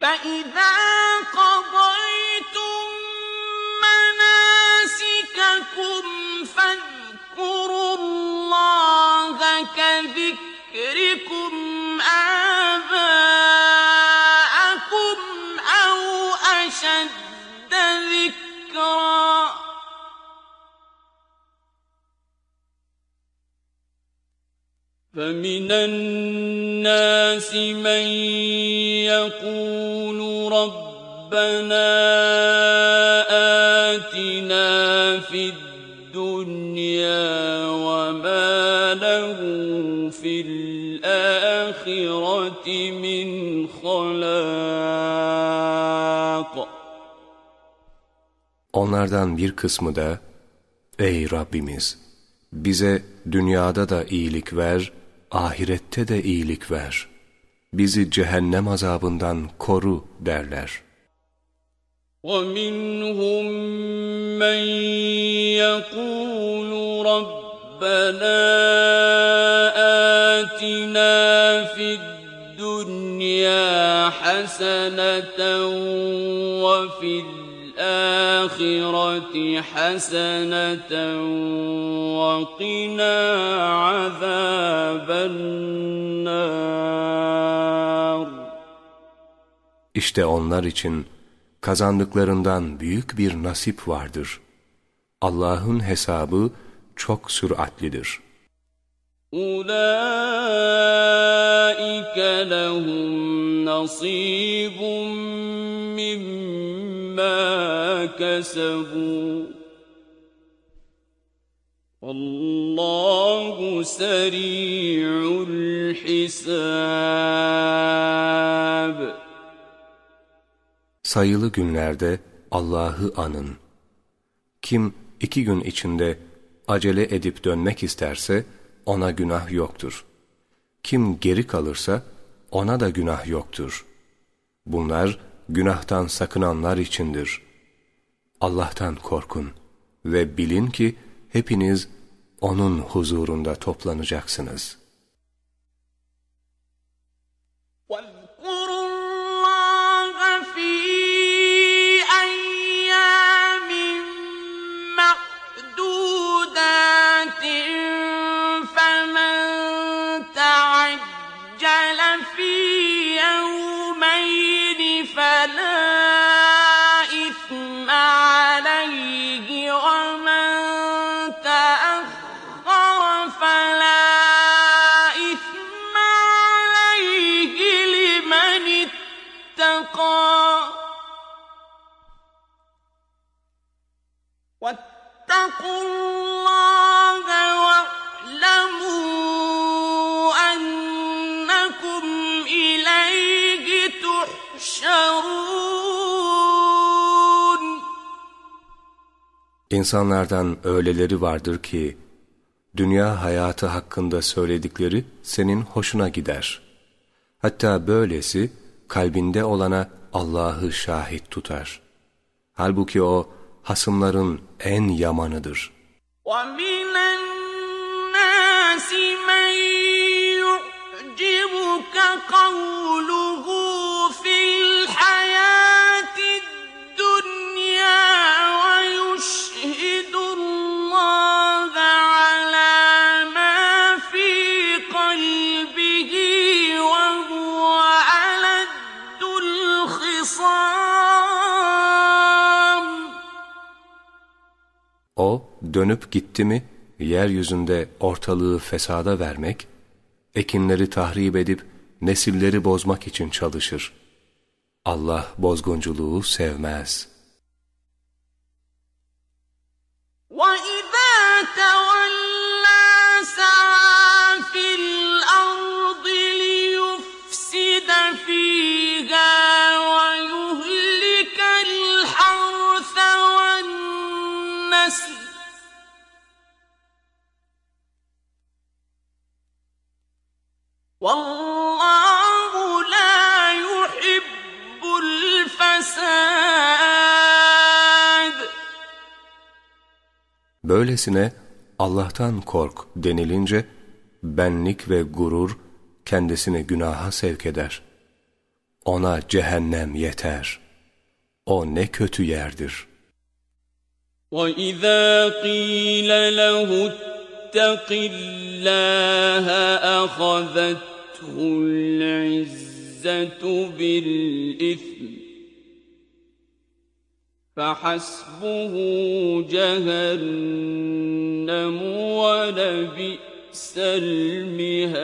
فَإِذَا قَضَيْتُم مَّنَاسِكَكُمْ كَذِكْرِكُمْ آبَاءَكُمْ أَوْ أَشَدَّ ذِكْرًا. فمن الناس من يقول ربنا آتنا في الدنيا في الآخرة من خلاق Onlardan bir kısmı da, Ey Rabbimiz! Bize dünyada da iyilik ver, ahirette de iyilik ver. Bizi cehennem azabından koru derler. ومنهم من يقول ربنا آتنا في الدنيا حسنة وفي الآخرة حسنة وقنا عذاب النار İşte onlar için kazandıklarından büyük bir nasip vardır. Allah'ın hesabı çok süratlidir. Ulaike lehum nasibun mimma. Allahu seri'ul hisab. Sayılı günlerde Allah'ı anın. Kim iki gün içinde acele edip dönmek isterse, ona günah yoktur. Kim geri kalırsa ona da günah yoktur. Bunlar günahtan sakınanlar içindir. Allah'tan korkun ve bilin ki hepiniz O'nun huzurunda toplanacaksınız.'' İnsanlardan öyleleri vardır ki, dünya hayatı hakkında söyledikleri senin hoşuna gider. Hatta böylesi kalbinde olana Allah'ı şahit tutar. Halbuki o hasımların en yamanıdır. ومن الناس من يعجبك قوله dönüp gitti mi yeryüzünde ortalığı fesada vermek, ekinleri tahrip edip nesilleri bozmak için çalışır. Allah bozgunculuğu sevmez. وَإِذَا تَوَلَّى والله لا يحب الفساد Böylesine Allah'tan kork denilince benlik ve gurur kendisini günaha sevk eder. Ona cehennem yeter. O ne kötü yerdir. وَإِذَا قِيلَ لَهُ اتَّقِ اللَّهَ أَخَذَتْهُ الْعِزَّةُ بِالْإِثْمِ فَحَسْبُهُ جَهَنَّمُ وَلَبِئْسَ الْمِهَادُ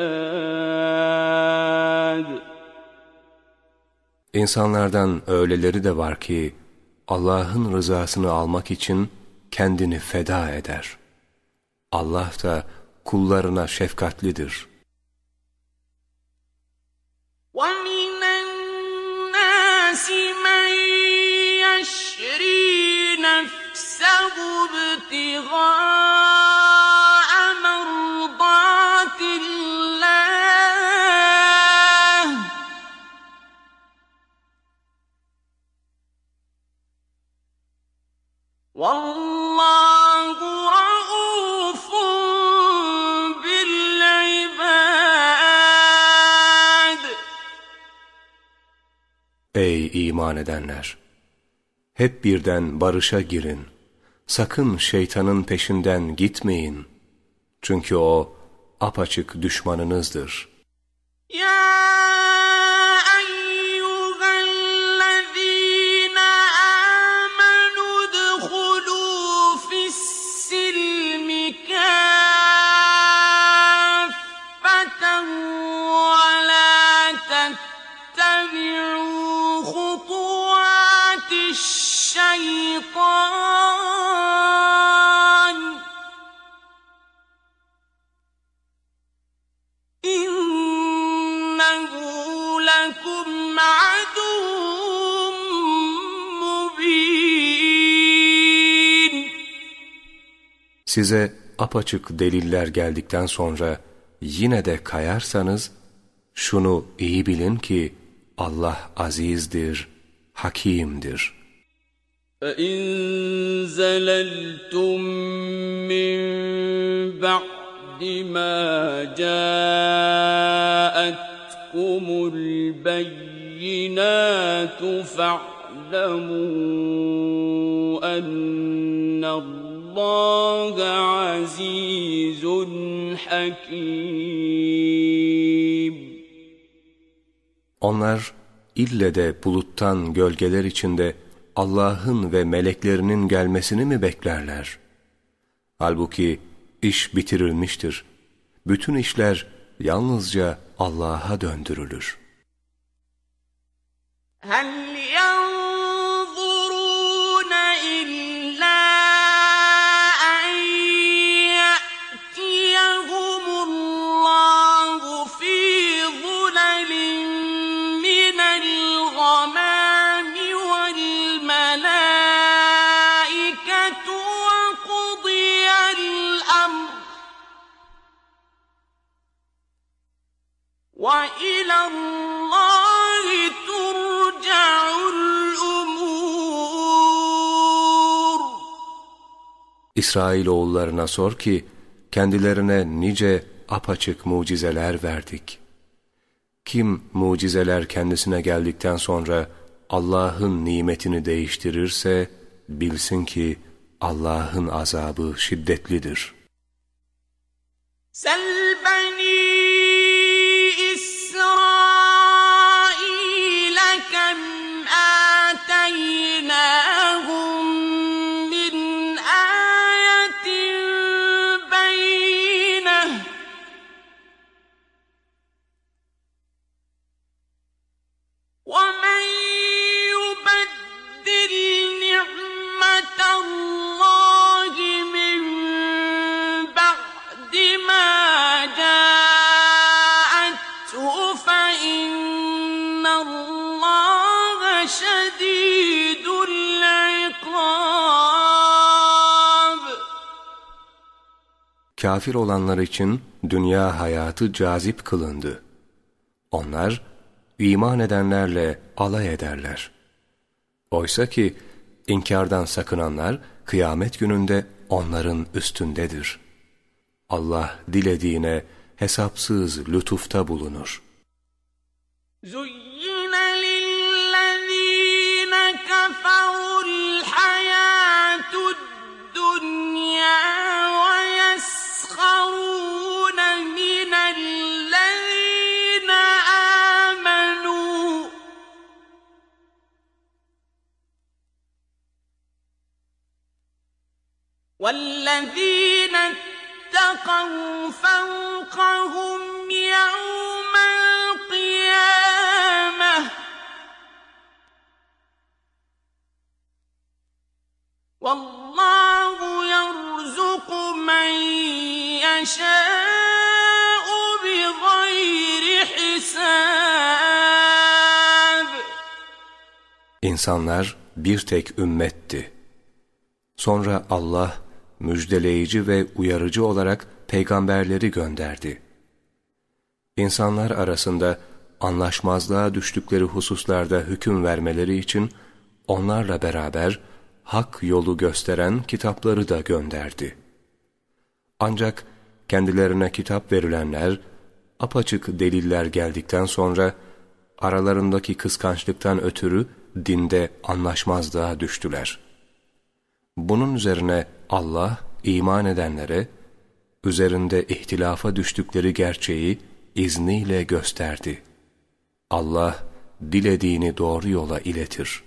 İnsanlardan öyleleri de var ki Allah'ın rızasını almak için kendini feda eder. Allah da kullarına şefkatlidir. Ey iman edenler! Hep birden barışa girin. Sakın şeytanın peşinden gitmeyin. Çünkü o apaçık düşmanınızdır. يا لكم عدو مبين Size apaçık deliller geldikten sonra yine de kayarsanız, şunu iyi bilin ki Allah azizdir, hakimdir. فإن زللتم من بعد ما جاءتكم البينات فاعلموا أن الله عزيز حكيم Onlar ille de buluttan gölgeler içinde Allah'ın ve meleklerinin gelmesini mi beklerler? Halbuki iş bitirilmiştir. Bütün işler yalnızca Allah'a döndürülür. هل وإلى الله ترجع الأمور İsrailoğullarına sor ki, kendilerine nice apaçık mucizeler verdik. Kim mucizeler kendisine geldikten sonra Allah'ın nimetini değiştirirse, bilsin ki Allah'ın azabı şiddetlidir. سل بني kafir olanlar için dünya hayatı cazip kılındı. Onlar iman edenlerle alay ederler. Oysa ki inkardan sakınanlar kıyamet gününde onların üstündedir. Allah dilediğine hesapsız lütufta bulunur. Züy والذين اتقوا فوقهم يوم القيامة والله يرزق من يشاء بغير حساب İnsanlar bir tek ümmetti. Sonra Allah müjdeleyici ve uyarıcı olarak peygamberleri gönderdi. İnsanlar arasında anlaşmazlığa düştükleri hususlarda hüküm vermeleri için onlarla beraber hak yolu gösteren kitapları da gönderdi. Ancak kendilerine kitap verilenler apaçık deliller geldikten sonra aralarındaki kıskançlıktan ötürü dinde anlaşmazlığa düştüler. Bunun üzerine Allah iman edenlere üzerinde ihtilafa düştükleri gerçeği izniyle gösterdi. Allah dilediğini doğru yola iletir.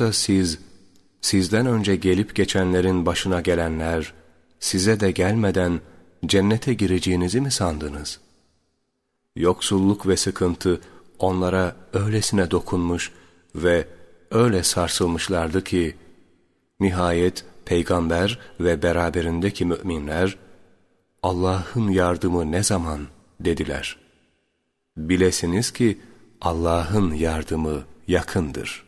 Yoksa siz, sizden önce gelip geçenlerin başına gelenler, size de gelmeden cennete gireceğinizi mi sandınız? Yoksulluk ve sıkıntı onlara öylesine dokunmuş ve öyle sarsılmışlardı ki, nihayet peygamber ve beraberindeki müminler, Allah'ın yardımı ne zaman dediler. Bilesiniz ki Allah'ın yardımı yakındır.''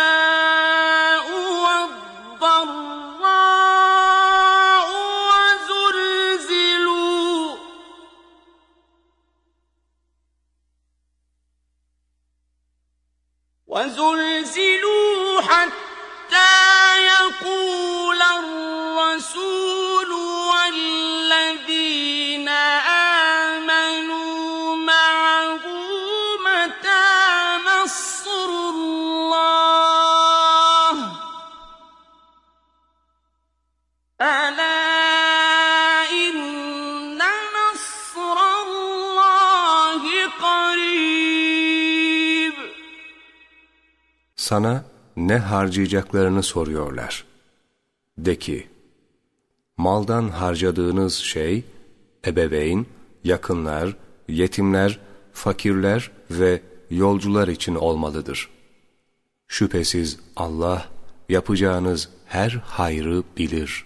وزلزلوا حتى يقول الرسول Sana ne harcayacaklarını soruyorlar. De ki, maldan harcadığınız şey, ebeveyn, yakınlar, yetimler, fakirler ve yolcular için olmalıdır. Şüphesiz Allah yapacağınız her hayrı bilir.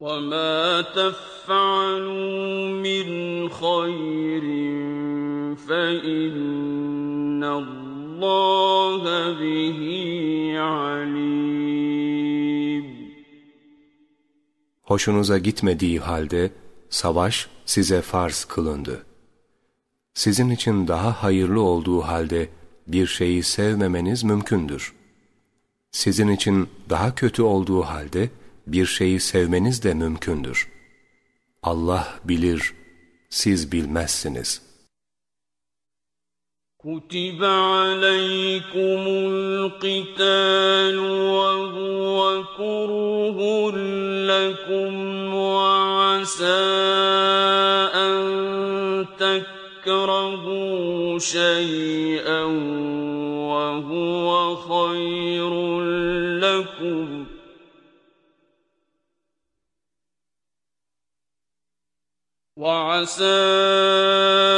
وما تفعلوا من خير فإن الله به عليم Hoşunuza gitmediği halde savaş size farz kılındı. Sizin için daha hayırlı olduğu halde bir şeyi sevmemeniz mümkündür. Sizin için daha kötü olduğu halde bir şeyi sevmeniz de mümkündür. Allah bilir, siz bilmezsiniz. كتب عليكم القتال وهو كره لكم وعسى شيئا وهو خير لكم. وعسى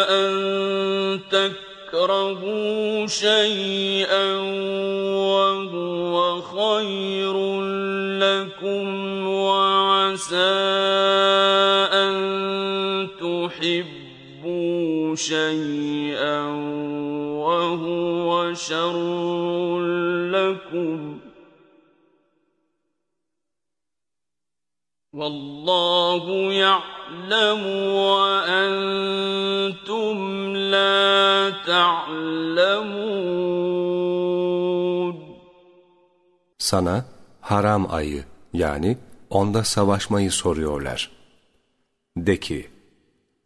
أن تكرهوا شيئا وهو خير لكم. وعسى شيئا وهو شر لكم والله يعلم وأنتم لا تعلمون Sana haram ayı yani onda savaşmayı soruyorlar. De ki,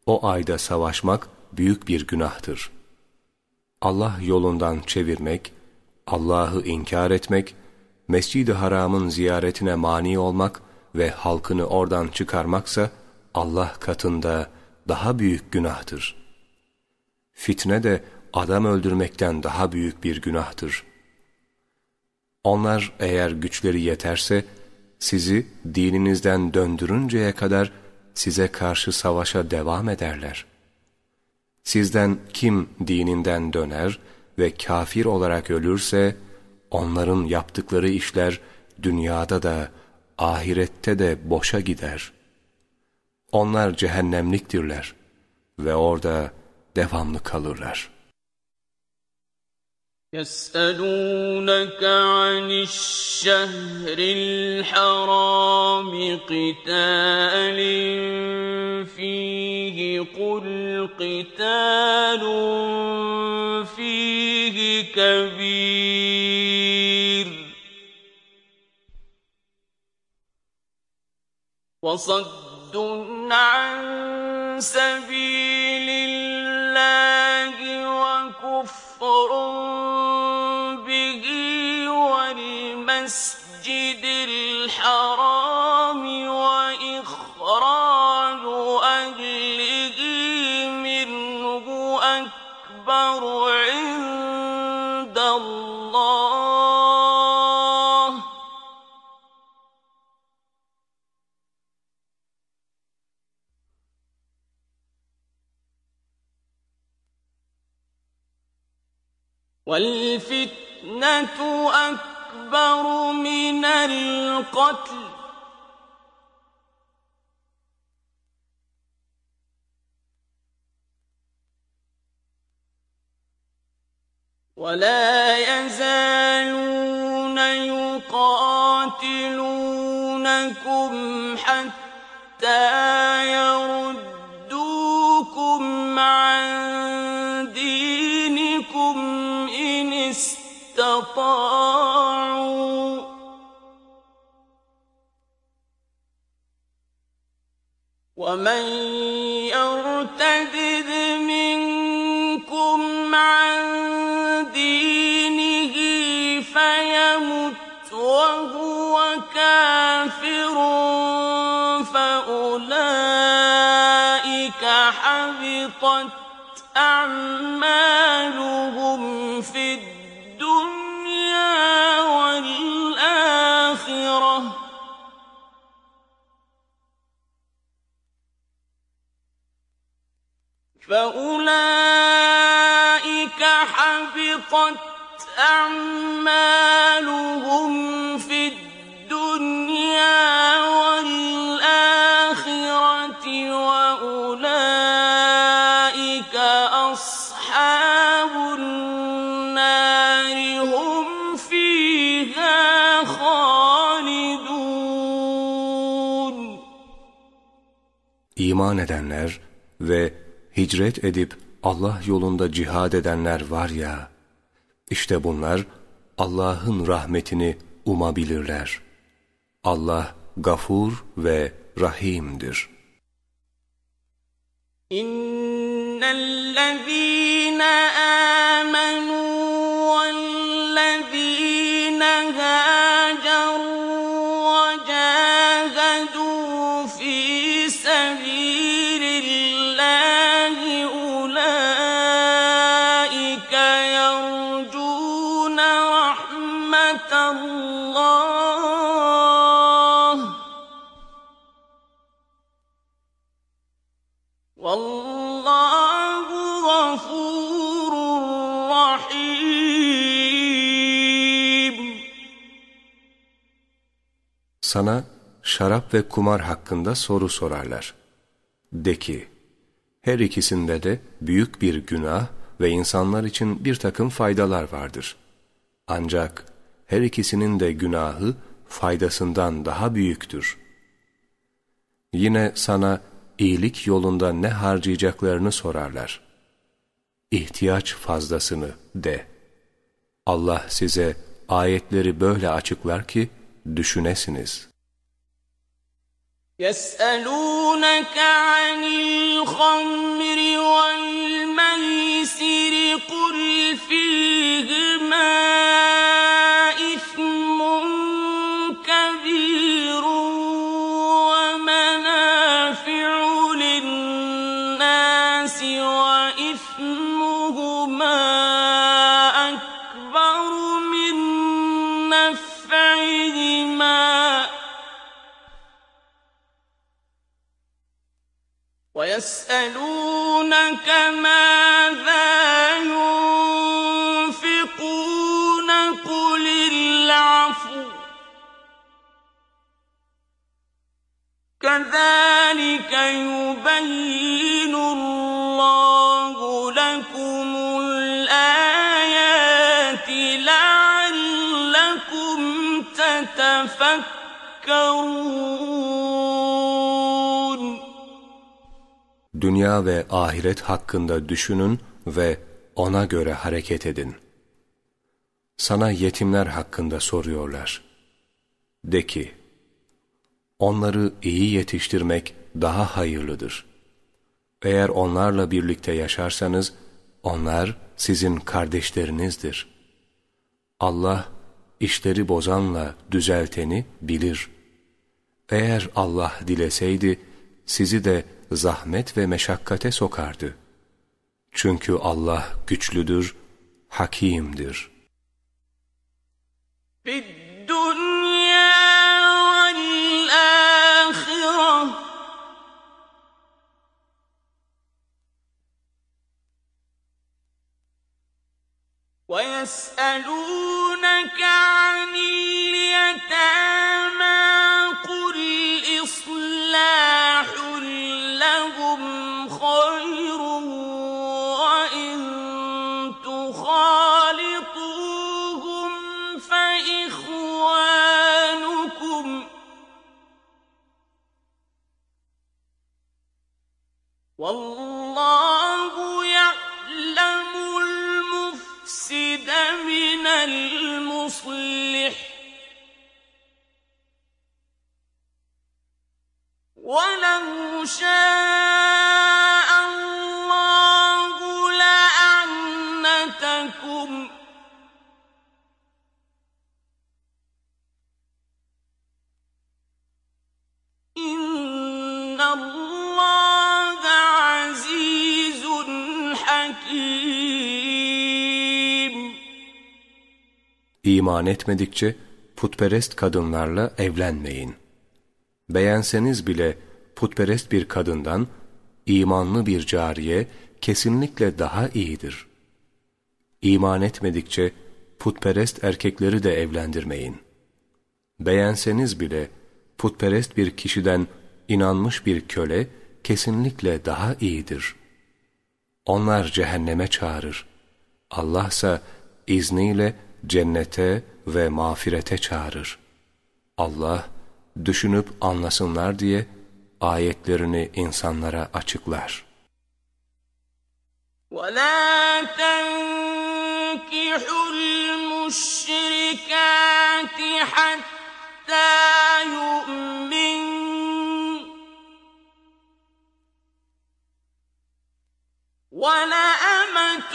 o ayda savaşmak büyük bir günahtır. Allah yolundan çevirmek, Allah'ı inkar etmek, Mescid-i Haram'ın ziyaretine mani olmak ve halkını oradan çıkarmaksa Allah katında daha büyük günahtır. Fitne de adam öldürmekten daha büyük bir günahtır. Onlar eğer güçleri yeterse sizi dininizden döndürünceye kadar size karşı savaşa devam ederler. Sizden kim dininden döner ve kafir olarak ölürse onların yaptıkları işler dünyada da ahirette de boşa gider. Onlar cehennemliktirler ve orada devamlı kalırlar. يسألونك عن الشهر الحرام قتال فيه قل قتال فيه كبير. وصد عن سبيل الله وكفر به والمسجد الحرام وإخراج والفتنة أكبر من القتل. ولا يزالون يقاتلونكم حتى يردوكم ومن منكم عن دينه فيمت وهو كافر فأولئك حبطت أعمالهم في الدنيا فأولئك حبطت أعمالهم في الدنيا والآخرة وأولئك أصحاب النار هم فيها خالدون. İman edenler hicret edip Allah yolunda cihad edenler var ya, işte bunlar Allah'ın rahmetini umabilirler. Allah gafur ve rahimdir. İnnellezîne âmenû Sana şarap ve kumar hakkında soru sorarlar. De ki, her ikisinde de büyük bir günah ve insanlar için bir takım faydalar vardır. Ancak her ikisinin de günahı faydasından daha büyüktür. Yine sana iyilik yolunda ne harcayacaklarını sorarlar. İhtiyaç fazlasını de. Allah size ayetleri böyle açıklar ki düşünesiniz. يسألونك عن الخمر والميسر قل فيهما ويسألونك ماذا ينفقون قل العفو. كذلك يبين الله لكم الآيات لعلكم تتفكرون. Dünya ve ahiret hakkında düşünün ve ona göre hareket edin. Sana yetimler hakkında soruyorlar. De ki, onları iyi yetiştirmek daha hayırlıdır. Eğer onlarla birlikte yaşarsanız, onlar sizin kardeşlerinizdir. Allah, işleri bozanla düzelteni bilir. Eğer Allah dileseydi, sizi de zahmet ve meşakkate sokardı. Çünkü Allah güçlüdür, hakimdir. في الدنيا والآخرة ويسألونك عن اليتامى والله يعلم المفسد من المصلح. ولو شاء الله لأعنتكم. إن الله İman etmedikçe putperest kadınlarla evlenmeyin. Beğenseniz bile putperest bir kadından imanlı bir cariye kesinlikle daha iyidir. İman etmedikçe putperest erkekleri de evlendirmeyin. Beğenseniz bile putperest bir kişiden inanmış bir köle kesinlikle daha iyidir. Onlar cehenneme çağırır. Allah ise izniyle cennete ve mağfirete çağırır. Allah düşünüp anlasınlar diye ayetlerini insanlara açıklar. وَلَا تَنْكِحُوا الْمُشْرِكَاتِ حَتَّى يُؤْمِنْ وَلَأَمَةٌ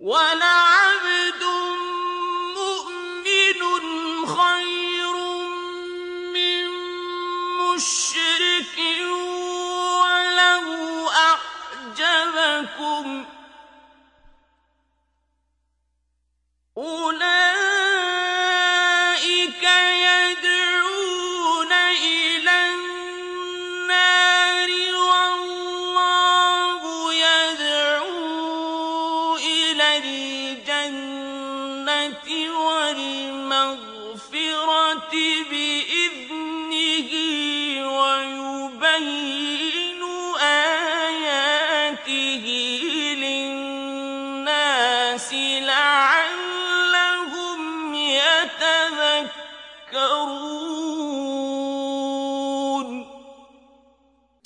ولعبد مؤمن خير من مشرك ولو أعجبكم ۗ. أولئك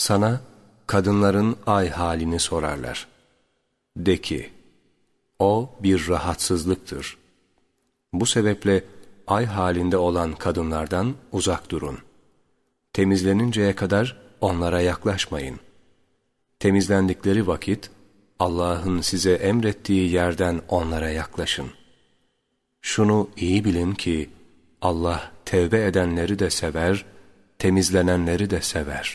Sana kadınların ay halini sorarlar. De ki, o bir rahatsızlıktır. Bu sebeple ay halinde olan kadınlardan uzak durun. Temizleninceye kadar onlara yaklaşmayın. Temizlendikleri vakit Allah'ın size emrettiği yerden onlara yaklaşın. Şunu iyi bilin ki Allah tevbe edenleri de sever, temizlenenleri de sever.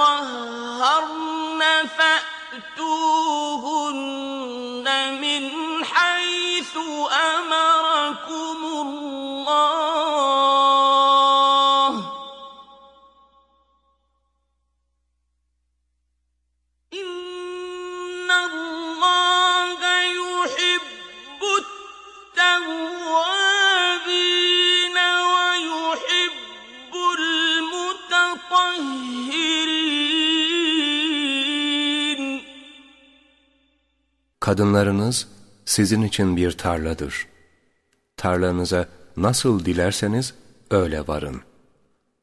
تطهرن فأتوهن من حيث أمركم Kadınlarınız sizin için bir tarladır. Tarlanıza nasıl dilerseniz öyle varın.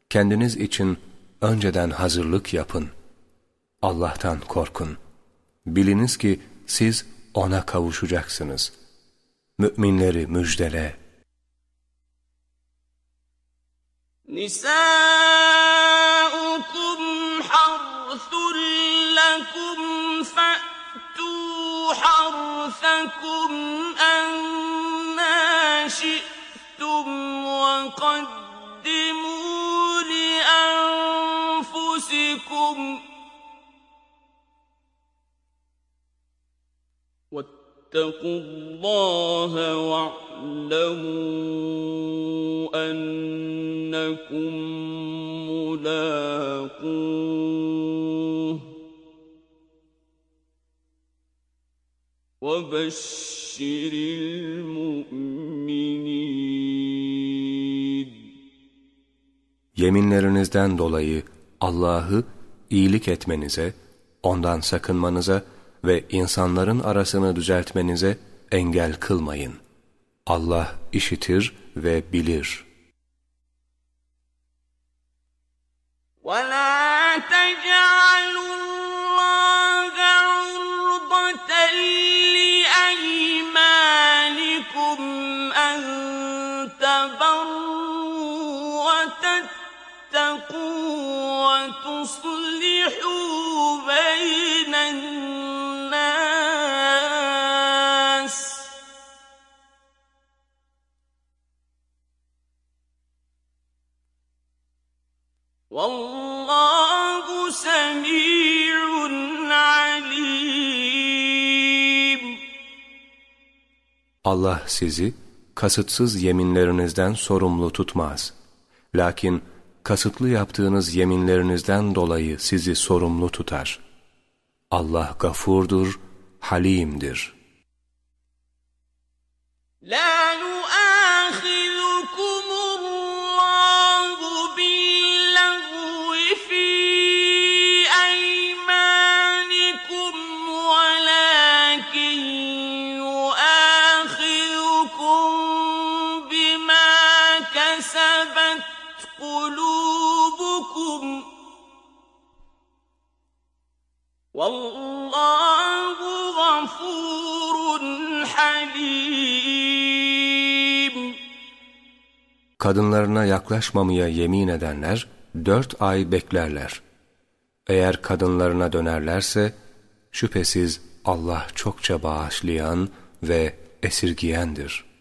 Kendiniz için önceden hazırlık yapın. Allah'tan korkun. Biliniz ki siz O'na kavuşacaksınız. Müminleri müjdele. Nisa لأنفسكم. واتقوا الله واعلموا أنكم ملاقوه وبشر المؤمنين Yeminlerinizden dolayı Allah'ı iyilik etmenize, ondan sakınmanıza ve insanların arasını düzeltmenize engel kılmayın. Allah işitir ve bilir. وَلَا تَجْعَلُوا اللَّهَ عُرْضَةً لِأَيْمَانِكُمْ أَن تَبَرُّوا وَتَتَّقُوا وَتُصْلِحُوا بَيْنَ النَّاسِ ۗ. وَاللَّهُ سَمِيعٌ Allah sizi kasıtsız yeminlerinizden sorumlu tutmaz. Lakin kasıtlı yaptığınız yeminlerinizden dolayı sizi sorumlu tutar. Allah gafurdur, halimdir. La nu'akhir والله غفور حليم Kadınlarına yaklaşmamaya yemin edenler dört ay beklerler. Eğer kadınlarına dönerlerse şüphesiz Allah çokça bağışlayan ve esirgiyendir.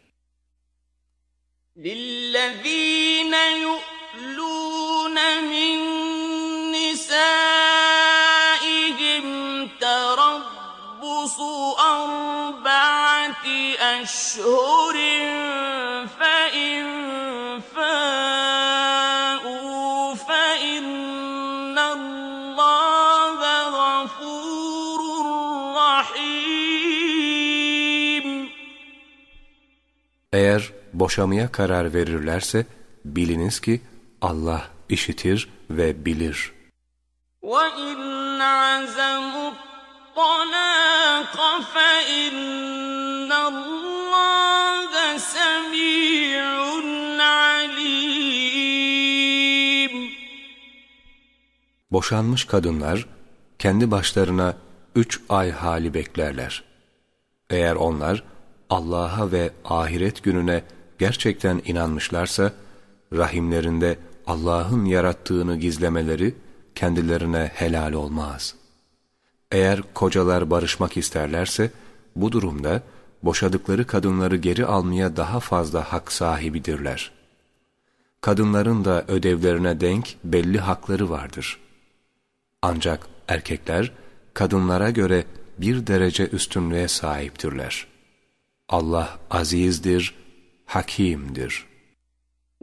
للذين يؤلون من نسائهم أشهر فإن فاءوا فإن الله غفور رحيم Eğer boşamaya karar verirlerse biliniz ki Allah işitir ve bilir. وإن عزموا الطلاق فإن الله سميع عليم Boşanmış kadınlar kendi başlarına üç ay hali beklerler. Eğer onlar Allah'a ve ahiret gününe gerçekten inanmışlarsa, rahimlerinde Allah'ın yarattığını gizlemeleri kendilerine helal olmaz. Eğer kocalar barışmak isterlerse, bu durumda boşadıkları kadınları geri almaya daha fazla hak sahibidirler. Kadınların da ödevlerine denk belli hakları vardır. Ancak erkekler kadınlara göre bir derece üstünlüğe sahiptirler. Allah azizdir, hakimdir.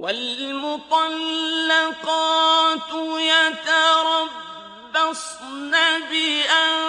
والمطلقات يتربصن بأنفسهن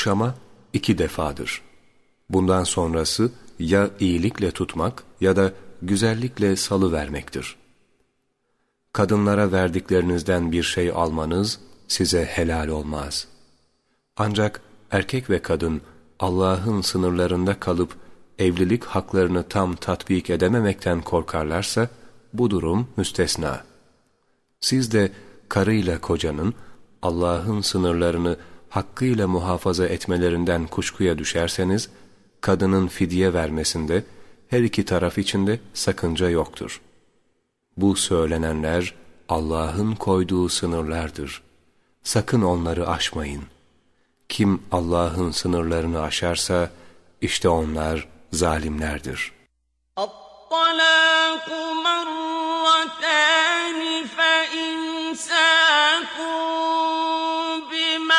Boşama iki defadır. Bundan sonrası ya iyilikle tutmak ya da güzellikle salı vermektir. Kadınlara verdiklerinizden bir şey almanız size helal olmaz. Ancak erkek ve kadın Allah'ın sınırlarında kalıp evlilik haklarını tam tatbik edememekten korkarlarsa bu durum müstesna. Siz de karıyla kocanın Allah'ın sınırlarını hakkıyla muhafaza etmelerinden kuşkuya düşerseniz, kadının fidye vermesinde her iki taraf içinde sakınca yoktur. Bu söylenenler Allah'ın koyduğu sınırlardır. Sakın onları aşmayın. Kim Allah'ın sınırlarını aşarsa, işte onlar zalimlerdir. الطلاق مرتان فإمساكم بمعروف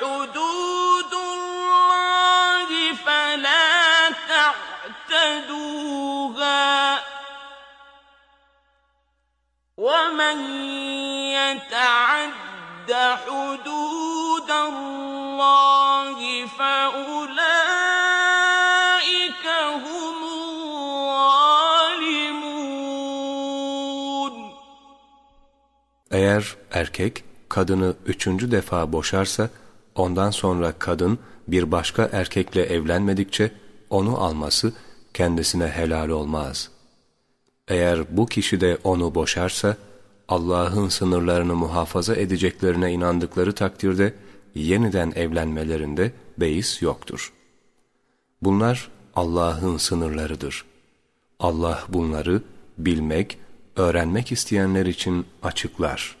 حدود الله فلا تعتدوها ومن يتعد حدود الله فأولئك هم الظالمون Eğer erkek kadını üçüncü defa boşarsa, ondan sonra kadın bir başka erkekle evlenmedikçe onu alması kendisine helal olmaz. Eğer bu kişi de onu boşarsa, Allah'ın sınırlarını muhafaza edeceklerine inandıkları takdirde yeniden evlenmelerinde beis yoktur. Bunlar Allah'ın sınırlarıdır. Allah bunları bilmek, öğrenmek isteyenler için açıklar.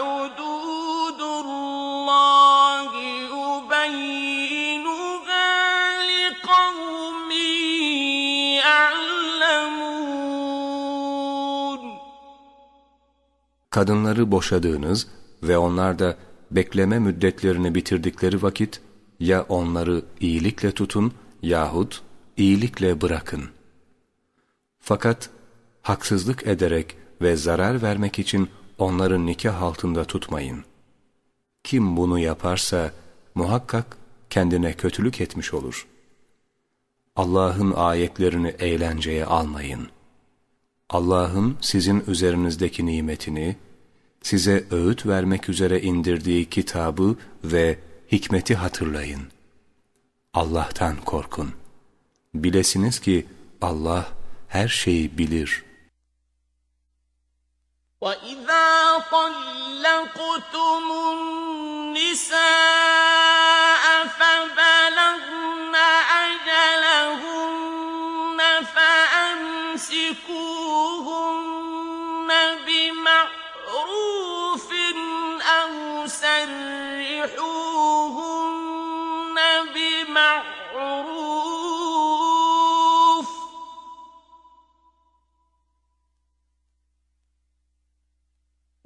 حدود الله يبينها لقوم يعلمون Kadınları boşadığınız ve onlar da bekleme müddetlerini bitirdikleri vakit ya onları iyilikle tutun yahut iyilikle bırakın. Fakat haksızlık ederek ve zarar vermek için onları nikah altında tutmayın. Kim bunu yaparsa muhakkak kendine kötülük etmiş olur. Allah'ın ayetlerini eğlenceye almayın. Allah'ın sizin üzerinizdeki nimetini, size öğüt vermek üzere indirdiği kitabı ve hikmeti hatırlayın. Allah'tan korkun. Bilesiniz ki Allah her şeyi bilir. وَإِذَا طَلَّقْتُمُ النِّسَاءَ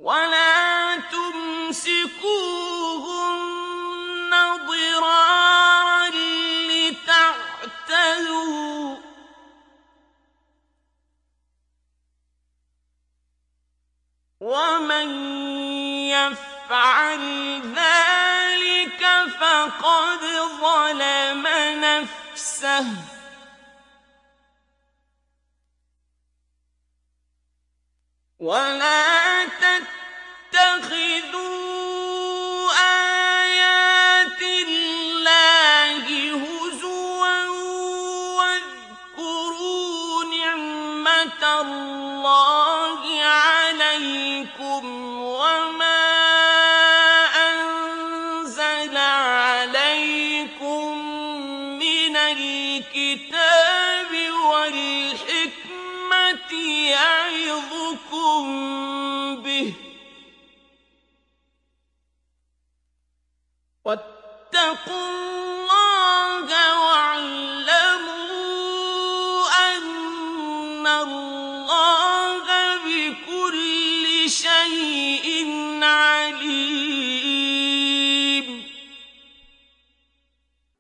وَلَا تُمْسِكُوهُنَّ ضِرَارًا لِّتَعْتَدُوا ۚ. وَمَن يَفْعَلْ ذَٰلِكَ فَقَدْ ظَلَمَ نَفْسَهُ ۚ. وَلَا اتخذوا آه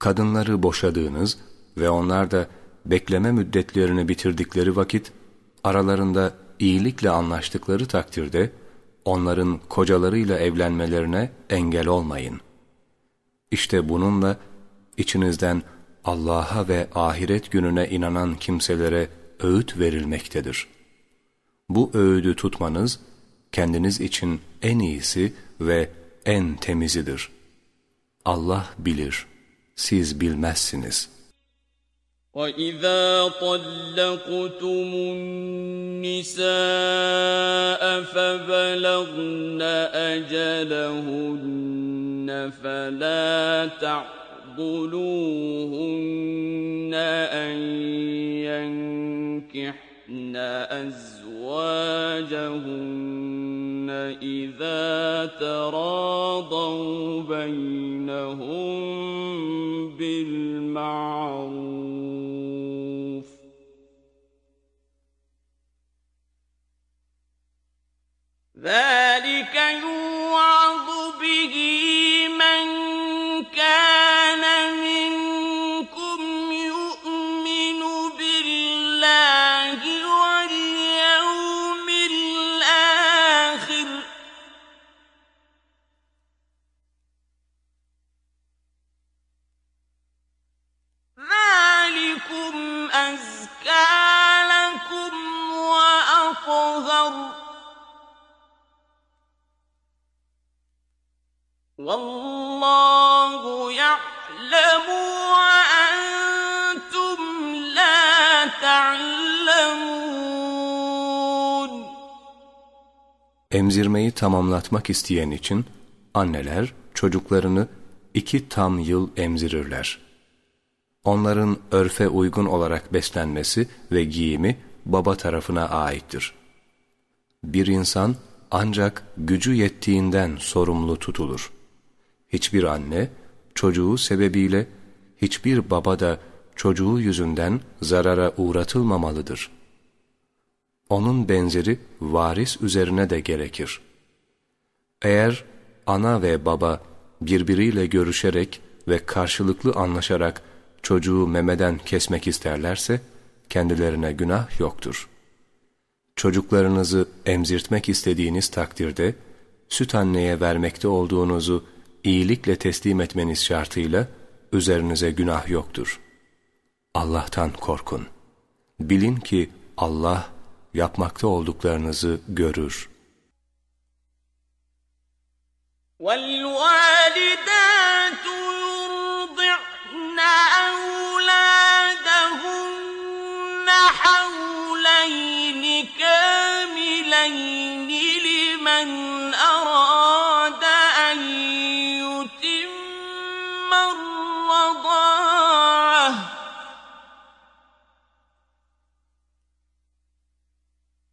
Kadınları boşadığınız ve onlar da bekleme müddetlerini bitirdikleri vakit aralarında iyilikle anlaştıkları takdirde onların kocalarıyla evlenmelerine engel olmayın. İşte bununla içinizden Allah'a ve ahiret gününe inanan kimselere öğüt verilmektedir. Bu öğüdü tutmanız kendiniz için en iyisi ve en temizidir. Allah bilir, siz bilmezsiniz.'' وَإِذَا طَلَّقْتُمُ النِّسَاءَ فَبَلَغْنَ أَجَلَهُنَّ فَلَا تَعْضُلُوهُنَّ أَن يَنكِحْنَ أَزْوَاجَهُنَّ إِذَا تَرَاضَوْا بَيْنَهُم بِالْمَعْرُوفِ ۗ ذَٰلِكَ يُوعَظُ بِهِ Vallahu. Emzirmeyi tamamlatmak isteyen için anneler çocuklarını iki tam yıl emzirirler. Onların örfe uygun olarak beslenmesi ve giyimi baba tarafına aittir. Bir insan ancak gücü yettiğinden sorumlu tutulur. Hiçbir anne çocuğu sebebiyle, hiçbir baba da çocuğu yüzünden zarara uğratılmamalıdır. Onun benzeri varis üzerine de gerekir. Eğer ana ve baba birbiriyle görüşerek ve karşılıklı anlaşarak çocuğu memeden kesmek isterlerse, kendilerine günah yoktur. Çocuklarınızı emzirtmek istediğiniz takdirde, süt anneye vermekte olduğunuzu iyilikle teslim etmeniz şartıyla, üzerinize günah yoktur. Allah'tan korkun. Bilin ki Allah yapmakta olduklarınızı görür. وَالْوَالِدَاتُ يُرْضِعْنَ أَوْلَادَهُنَّ حَوْلَيْنِ كَامِلَيْنِ لِمَنْ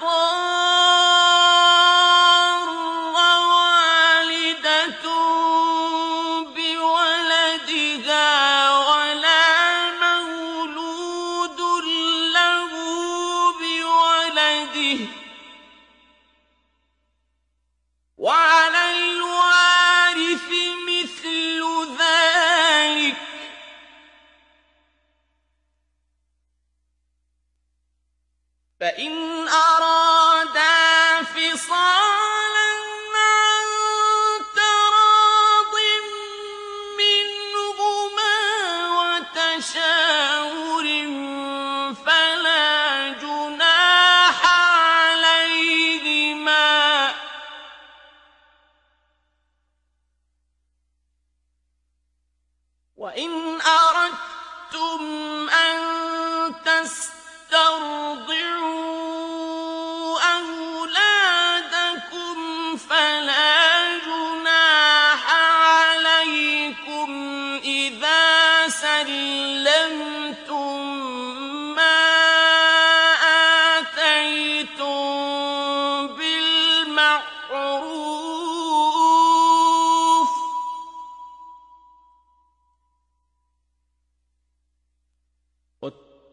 تُضَارَّ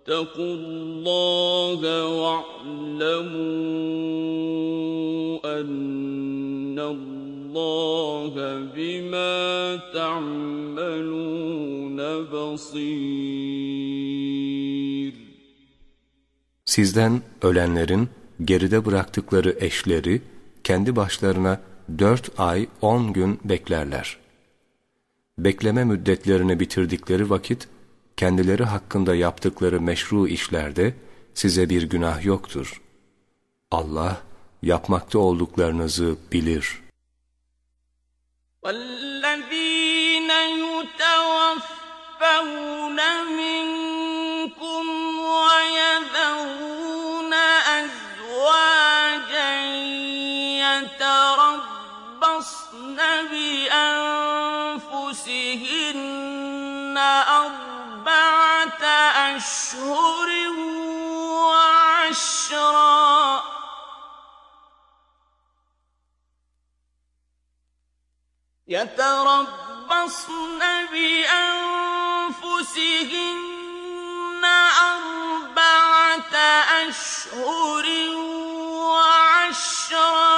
وَاتَّقُوا اللَّهَ وَاعْلَمُوا أَنَّ اللَّهَ بِمَا تَعْمَلُونَ بَصِيرٌ Sizden ölenlerin geride bıraktıkları eşleri kendi başlarına dört ay on gün beklerler. Bekleme müddetlerini bitirdikleri vakit kendileri hakkında yaptıkları meşru işlerde size bir günah yoktur. Allah yapmakta olduklarınızı bilir. وَالَّذِينَ يُتَوَفَّوْنَ مِنكُمْ وَيَذَرُونَ أَرْبَعَةَ أَشْهُرٍ وَعَشْرًا ۖ. يتربصن بأنفسهن أربعة أشهر وعشرا.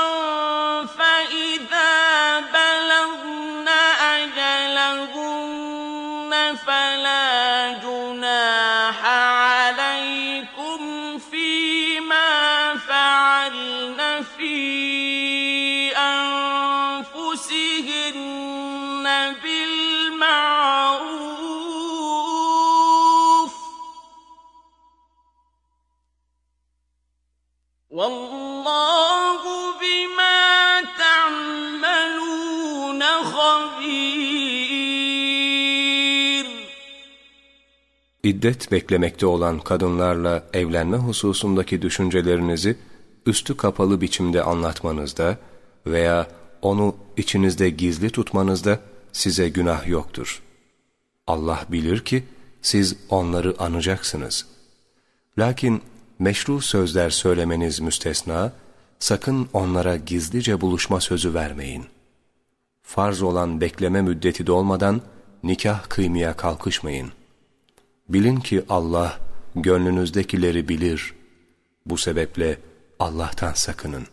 İddet beklemekte olan kadınlarla evlenme hususundaki düşüncelerinizi üstü kapalı biçimde anlatmanızda veya onu içinizde gizli tutmanızda size günah yoktur. Allah bilir ki siz onları anacaksınız. Lakin meşru sözler söylemeniz müstesna, sakın onlara gizlice buluşma sözü vermeyin. Farz olan bekleme müddeti dolmadan nikah kıymaya kalkışmayın. Bilin ki Allah gönlünüzdekileri bilir. Bu sebeple Allah'tan sakının.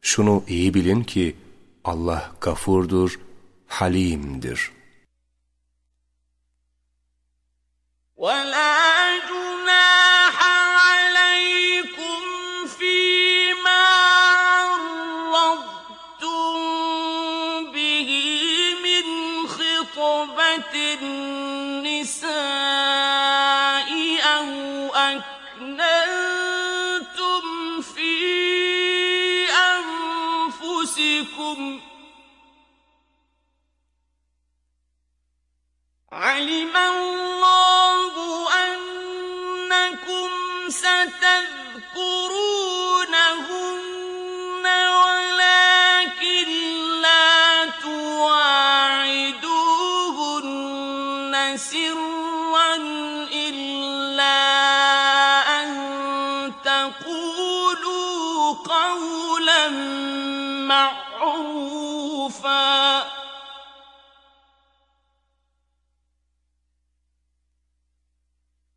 Şunu iyi bilin ki Allah gafurdur, halimdir. وَلَا علم الله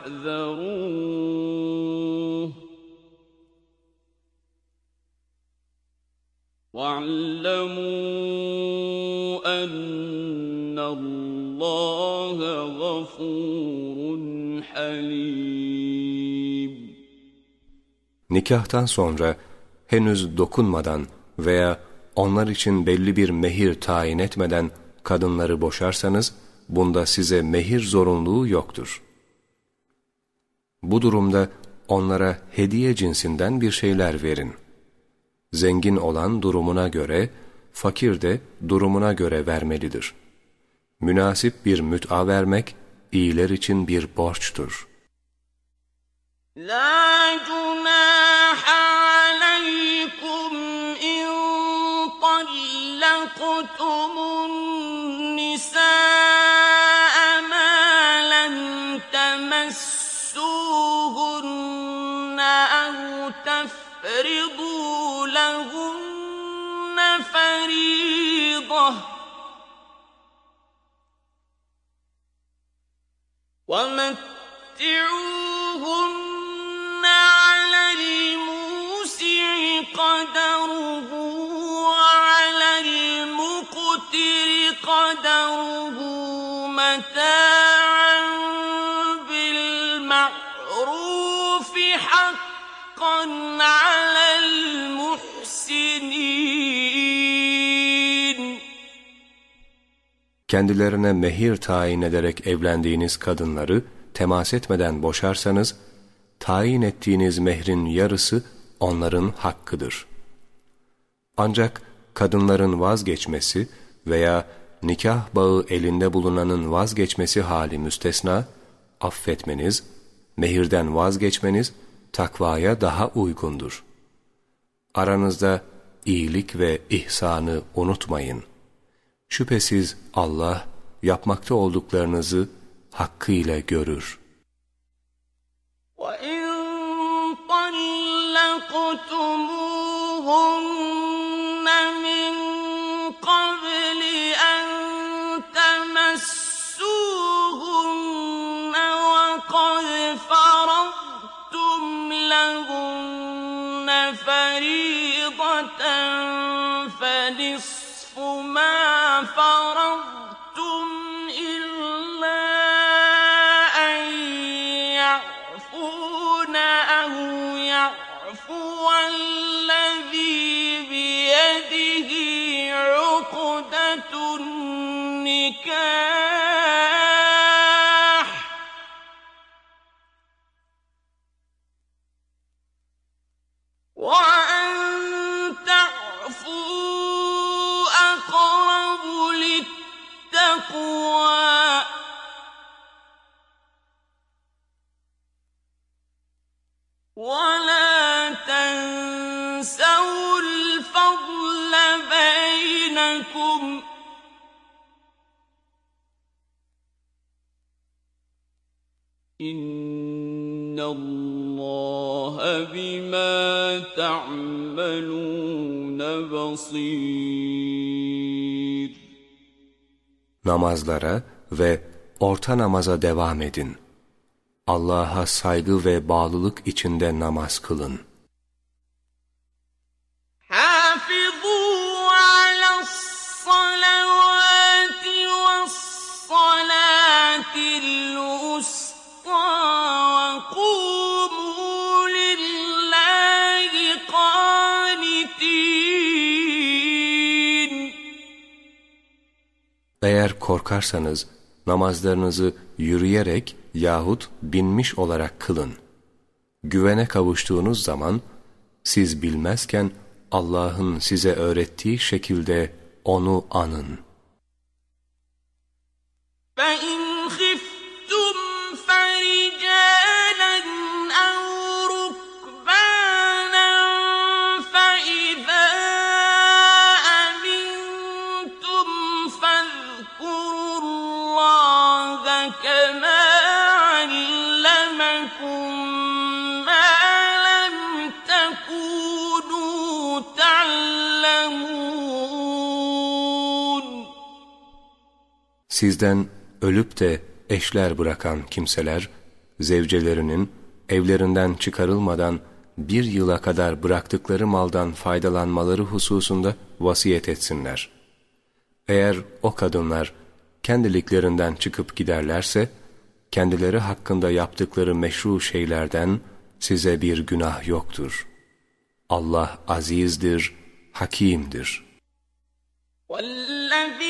فاحذروه واعلموا أن الله غفور حليم Nikahtan sonra henüz dokunmadan veya onlar için belli bir mehir tayin etmeden kadınları boşarsanız, bunda size mehir zorunluluğu yoktur. Bu durumda onlara hediye cinsinden bir şeyler verin. Zengin olan durumuna göre, fakir de durumuna göre vermelidir. Münasip bir müt'a vermek, iyiler için bir borçtur. La ومتعوهن على الموسع قدره وعلى المقتر قدره Kendilerine mehir tayin ederek evlendiğiniz kadınları temas etmeden boşarsanız, tayin ettiğiniz mehrin yarısı onların hakkıdır. Ancak kadınların vazgeçmesi veya nikah bağı elinde bulunanın vazgeçmesi hali müstesna, affetmeniz, mehirden vazgeçmeniz takvaya daha uygundur. Aranızda iyilik ve ihsanı unutmayın. Şüphesiz Allah yapmakta olduklarınızı hakkıyla görür. وَإِن طَلَّقْتُمُوهُنَّ مَا ولا تنسوا الفضل بينكم إن الله بما تعملون بصير Namazlara ve orta namaza devam edin. Allah'a saygı ve bağlılık içinde namaz kılın. Eğer korkarsanız namazlarınızı yürüyerek yahut binmiş olarak kılın. Güvene kavuştuğunuz zaman siz bilmezken Allah'ın size öğrettiği şekilde onu anın. فَاِنْ Sizden ölüp de eşler bırakan kimseler, zevcelerinin evlerinden çıkarılmadan bir yıla kadar bıraktıkları maldan faydalanmaları hususunda vasiyet etsinler. Eğer o kadınlar kendiliklerinden çıkıp giderlerse, kendileri hakkında yaptıkları meşru şeylerden size bir günah yoktur. Allah azizdir, hakimdir. وَالَّذ۪ينَ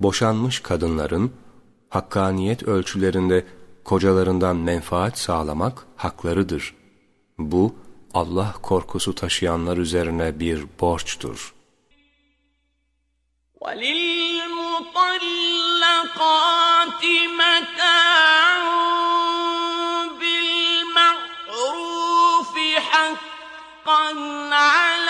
Boşanmış kadınların hakkaniyet ölçülerinde kocalarından menfaat sağlamak haklarıdır. Bu Allah korkusu taşıyanlar üzerine bir borçtur. وَلِلْمُطَلَّقَاتِ مَتَاعٌ بِالْمَعْرُوفِ حَقًّا عَلَى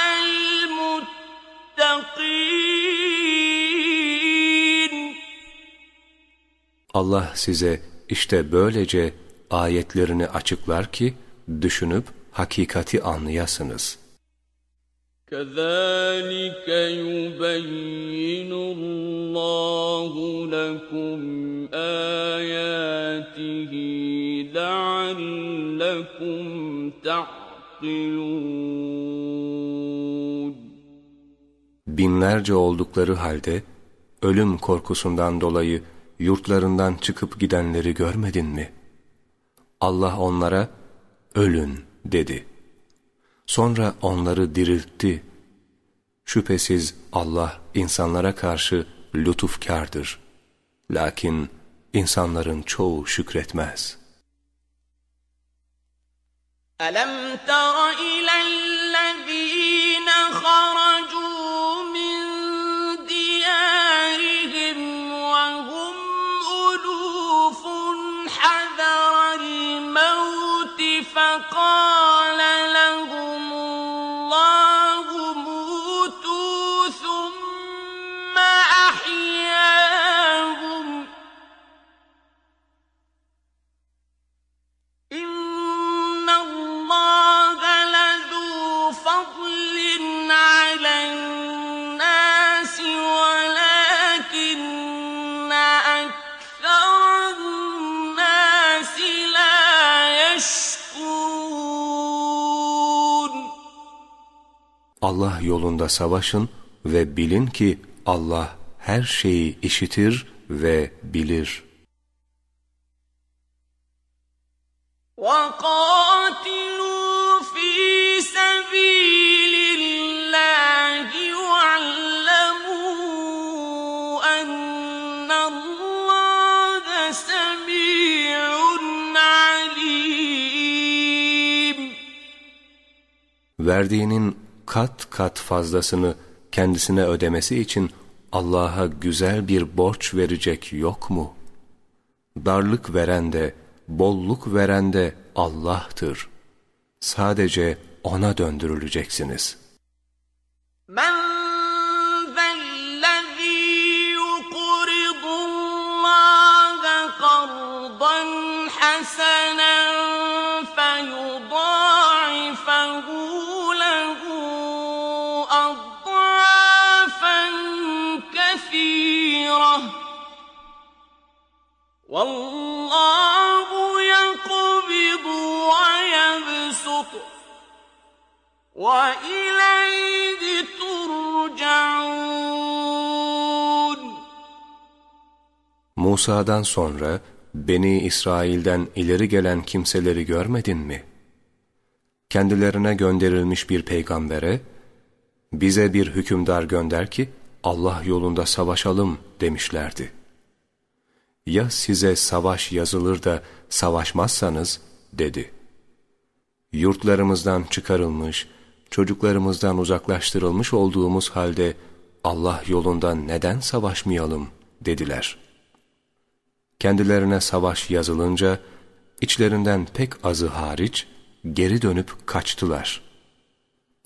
Allah size işte böylece ayetlerini açıklar ki düşünüp hakikati anlayasınız. كَذَٰلِكَ يُبَيِّنُ اللّٰهُ لَكُمْ آيَاتِهِ لَعَلَّكُمْ تَعْقِلُونَ Binlerce oldukları halde ölüm korkusundan dolayı yurtlarından çıkıp gidenleri görmedin mi? Allah onlara ölün dedi. Sonra onları diriltti. Şüphesiz Allah insanlara karşı lütufkardır. Lakin insanların çoğu şükretmez. أَلَمْ تَرَ إِلَى Allah yolunda savaşın ve bilin ki Allah her şeyi işitir ve bilir. وَقَاتِلُوا فِي سَبِيلِ اللَّهِ وَاعْلَمُوا أَنَّ اللَّهَ سَمِيعٌ عَلِيمٌ Verdiğinin kat kat fazlasını kendisine ödemesi için Allah'a güzel bir borç verecek yok mu? Darlık veren de, bolluk veren de Allah'tır. Sadece O'na döndürüleceksiniz. Men zellezî وَإِلَيْهِ تُرْجَعُونَ Musa'dan sonra Beni İsrail'den ileri gelen kimseleri görmedin mi? Kendilerine gönderilmiş bir peygambere, bize bir hükümdar gönder ki Allah yolunda savaşalım demişlerdi. Ya size savaş yazılır da savaşmazsanız dedi. Yurtlarımızdan çıkarılmış, çocuklarımızdan uzaklaştırılmış olduğumuz halde Allah yolunda neden savaşmayalım dediler. Kendilerine savaş yazılınca içlerinden pek azı hariç geri dönüp kaçtılar.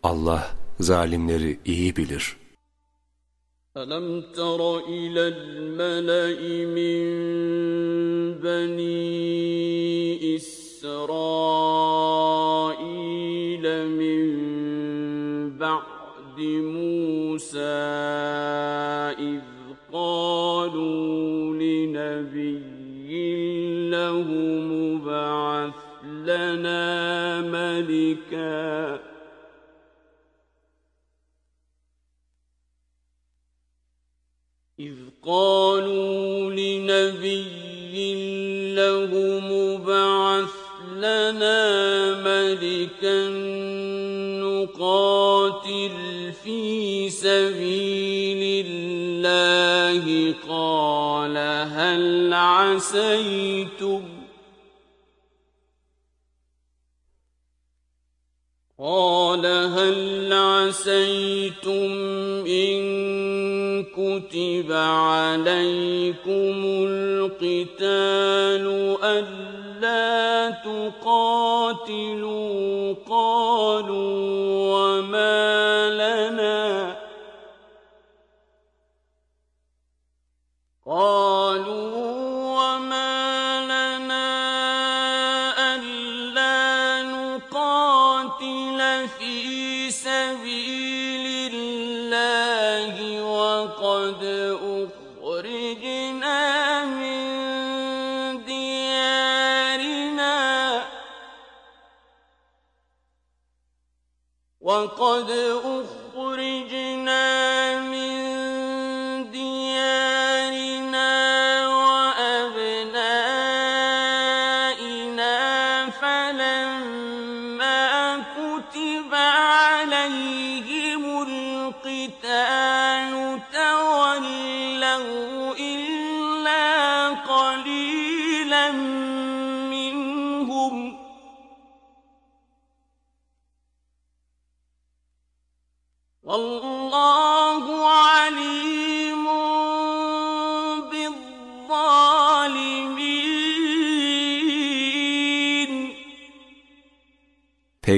Allah zalimleri iyi bilir. أَلَمْ تَرَ إِلَى الْمَلَإِ مِنْ بَنِي إِسْرَائِيلَ مُوسَى إِذْ قَالُوا لِنَبِيٍّ لَهُ مُبْعَثْ لَنَا مَلِكًا. إذ قالوا لنبي له مبعث لنا ملكا نقاتل في سبيل الله قال هل عسيتم؟ قال هل عسيتم إن كتب عليكم القتال ألا تقاتلوا قالوا وما لنا. قالوا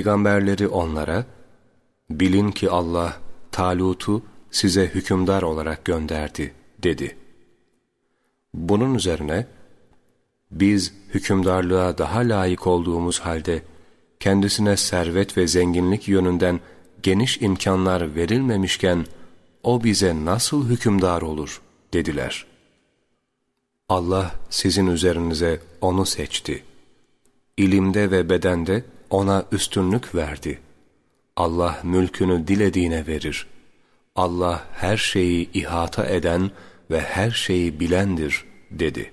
Peygamberleri onlara, bilin ki Allah Talut'u size hükümdar olarak gönderdi dedi. Bunun üzerine, biz hükümdarlığa daha layık olduğumuz halde, kendisine servet ve zenginlik yönünden geniş imkanlar verilmemişken, o bize nasıl hükümdar olur dediler. Allah sizin üzerinize onu seçti. İlimde ve bedende ona üstünlük verdi. Allah mülkünü dilediğine verir. Allah her şeyi ihata eden ve her şeyi bilendir dedi.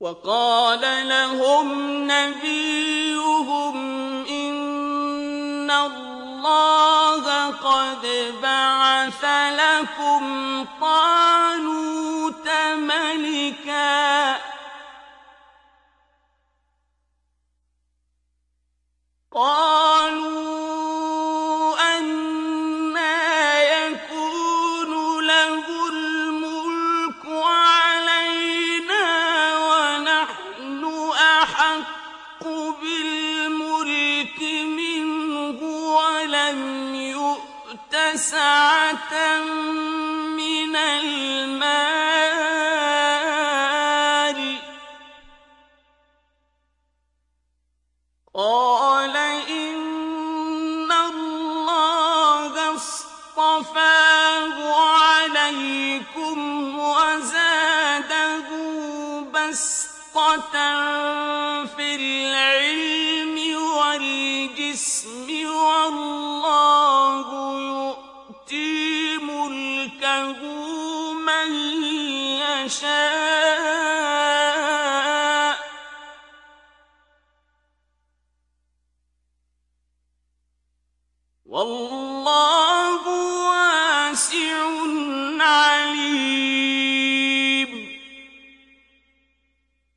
وَقَالَ لَهُمْ نَبِيُّهُمْ إِنَّ اللَّهَ قَدْ بَعَثَ لَكُمْ طَالُوتَ مَلِكًا قالوا يكون له الملك علينا ونحن أحق بالملك منه ولم من المال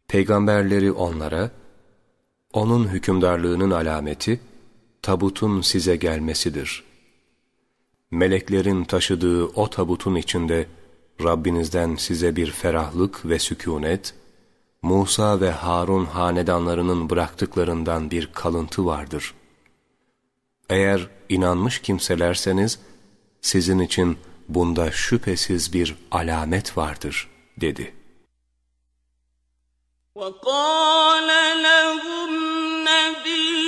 Peygamberleri onlara, onun hükümdarlığının alameti, tabutun size gelmesidir Meleklerin taşıdığı o tabutun içinde, Rabbinizden size bir ferahlık ve sükunet, Musa ve Harun hanedanlarının bıraktıklarından bir kalıntı vardır. Eğer inanmış kimselerseniz, sizin için bunda şüphesiz bir alamet vardır, dedi. وَقَالَ لَهُمْ نَبِيٌّ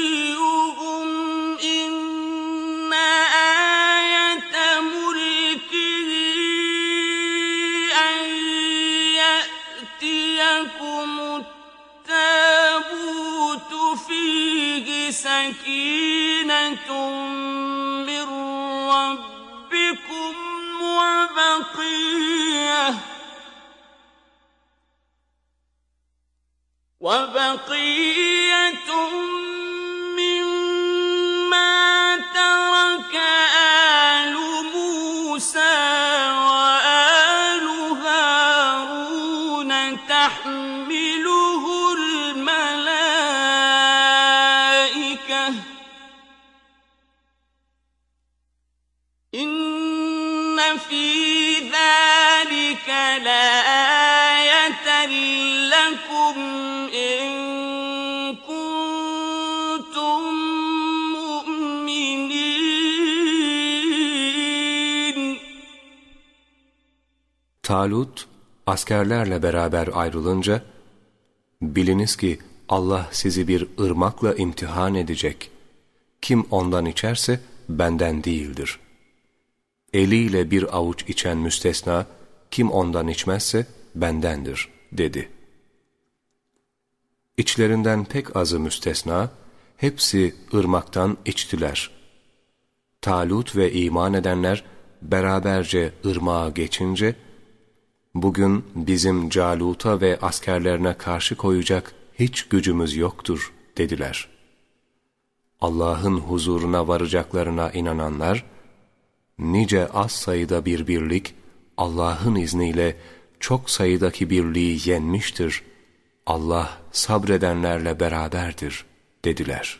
سكينة من ربكم وبقية وبقية Talut askerlerle beraber ayrılınca biliniz ki Allah sizi bir ırmakla imtihan edecek. Kim ondan içerse benden değildir. Eliyle bir avuç içen müstesna kim ondan içmezse bendendir dedi. İçlerinden pek azı müstesna hepsi ırmaktan içtiler. Talut ve iman edenler beraberce ırmağa geçince bugün bizim Calut'a ve askerlerine karşı koyacak hiç gücümüz yoktur dediler. Allah'ın huzuruna varacaklarına inananlar, nice az sayıda bir birlik Allah'ın izniyle çok sayıdaki birliği yenmiştir. Allah sabredenlerle beraberdir dediler.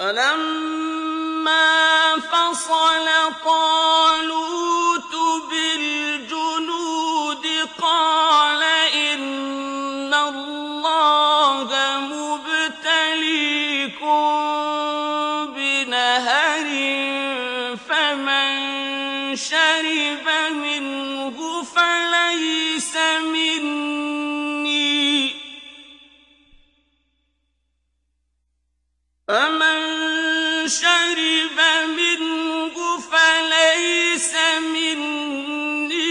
أَلَمَّا فَصَلَ طَالُوتُ إِنَّ اللَّهَ مُبْتَلِيكُم بِنَهَرٍ فَمَن شَرِبَ مِنْهُ فَلَيْسَ مِنِّي فَمَن شَرِبَ مِنْهُ فَلَيْسَ مِنِّي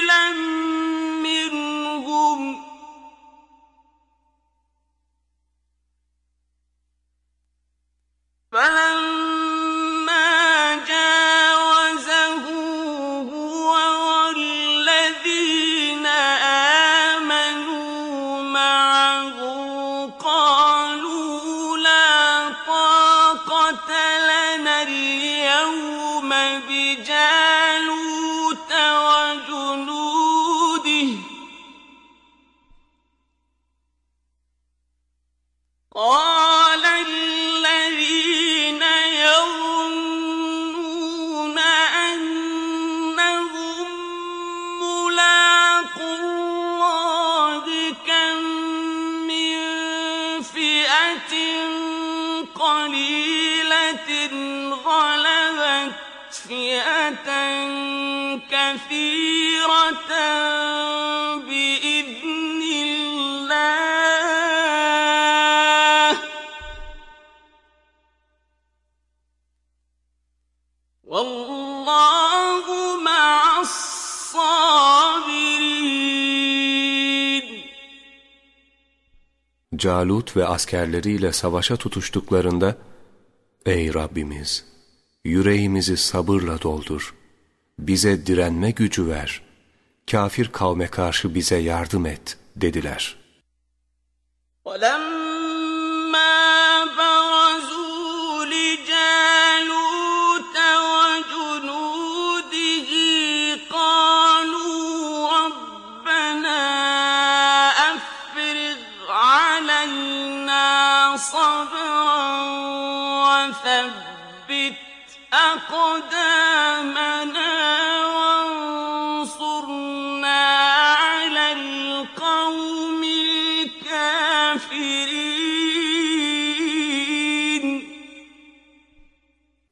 Ve askerleriyle savaşa tutuştuklarında Ey Rabbimiz! Yüreğimizi sabırla doldur bize direnme gücü ver, kafir kavme karşı bize yardım et dediler.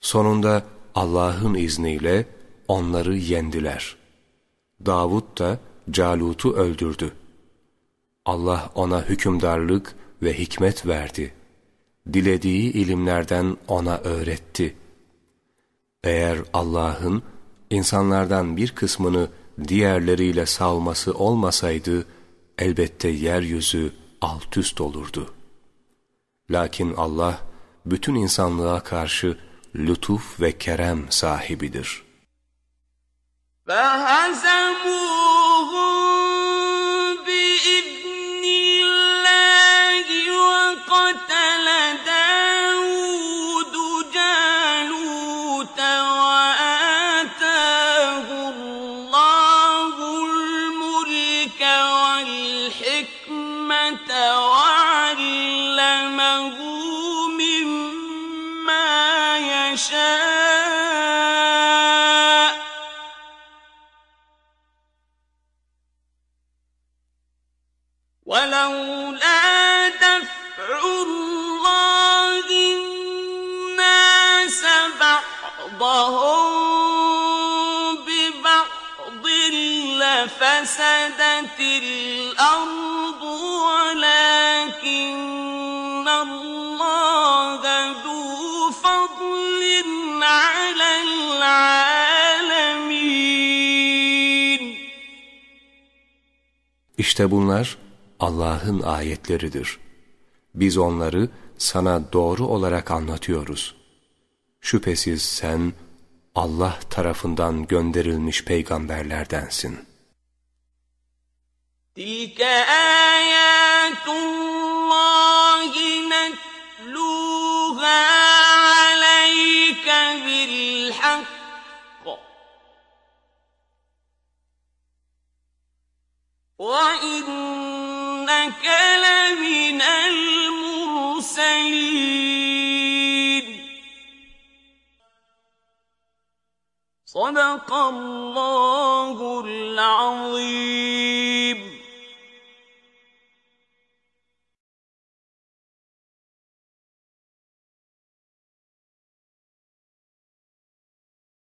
Sonunda Allah'ın izniyle onları yendiler. Davud da Calut'u öldürdü. Allah ona hükümdarlık ve hikmet verdi. Dilediği ilimlerden ona öğretti. Eğer Allah'ın insanlardan bir kısmını diğerleriyle salması olmasaydı, elbette yeryüzü alt üst olurdu. Lakin Allah, bütün insanlığa karşı lütuf ve kerem sahibidir. فَهَزَمُوهُمْ İşte bunlar Allah'ın ayetleridir. Biz onları sana doğru olarak anlatıyoruz. Şüphesiz sen Allah tarafından gönderilmiş peygamberlerdensin.'' تلك آيات الله نتلوها عليك بالحق وإنك لمن المرسلين صدق الله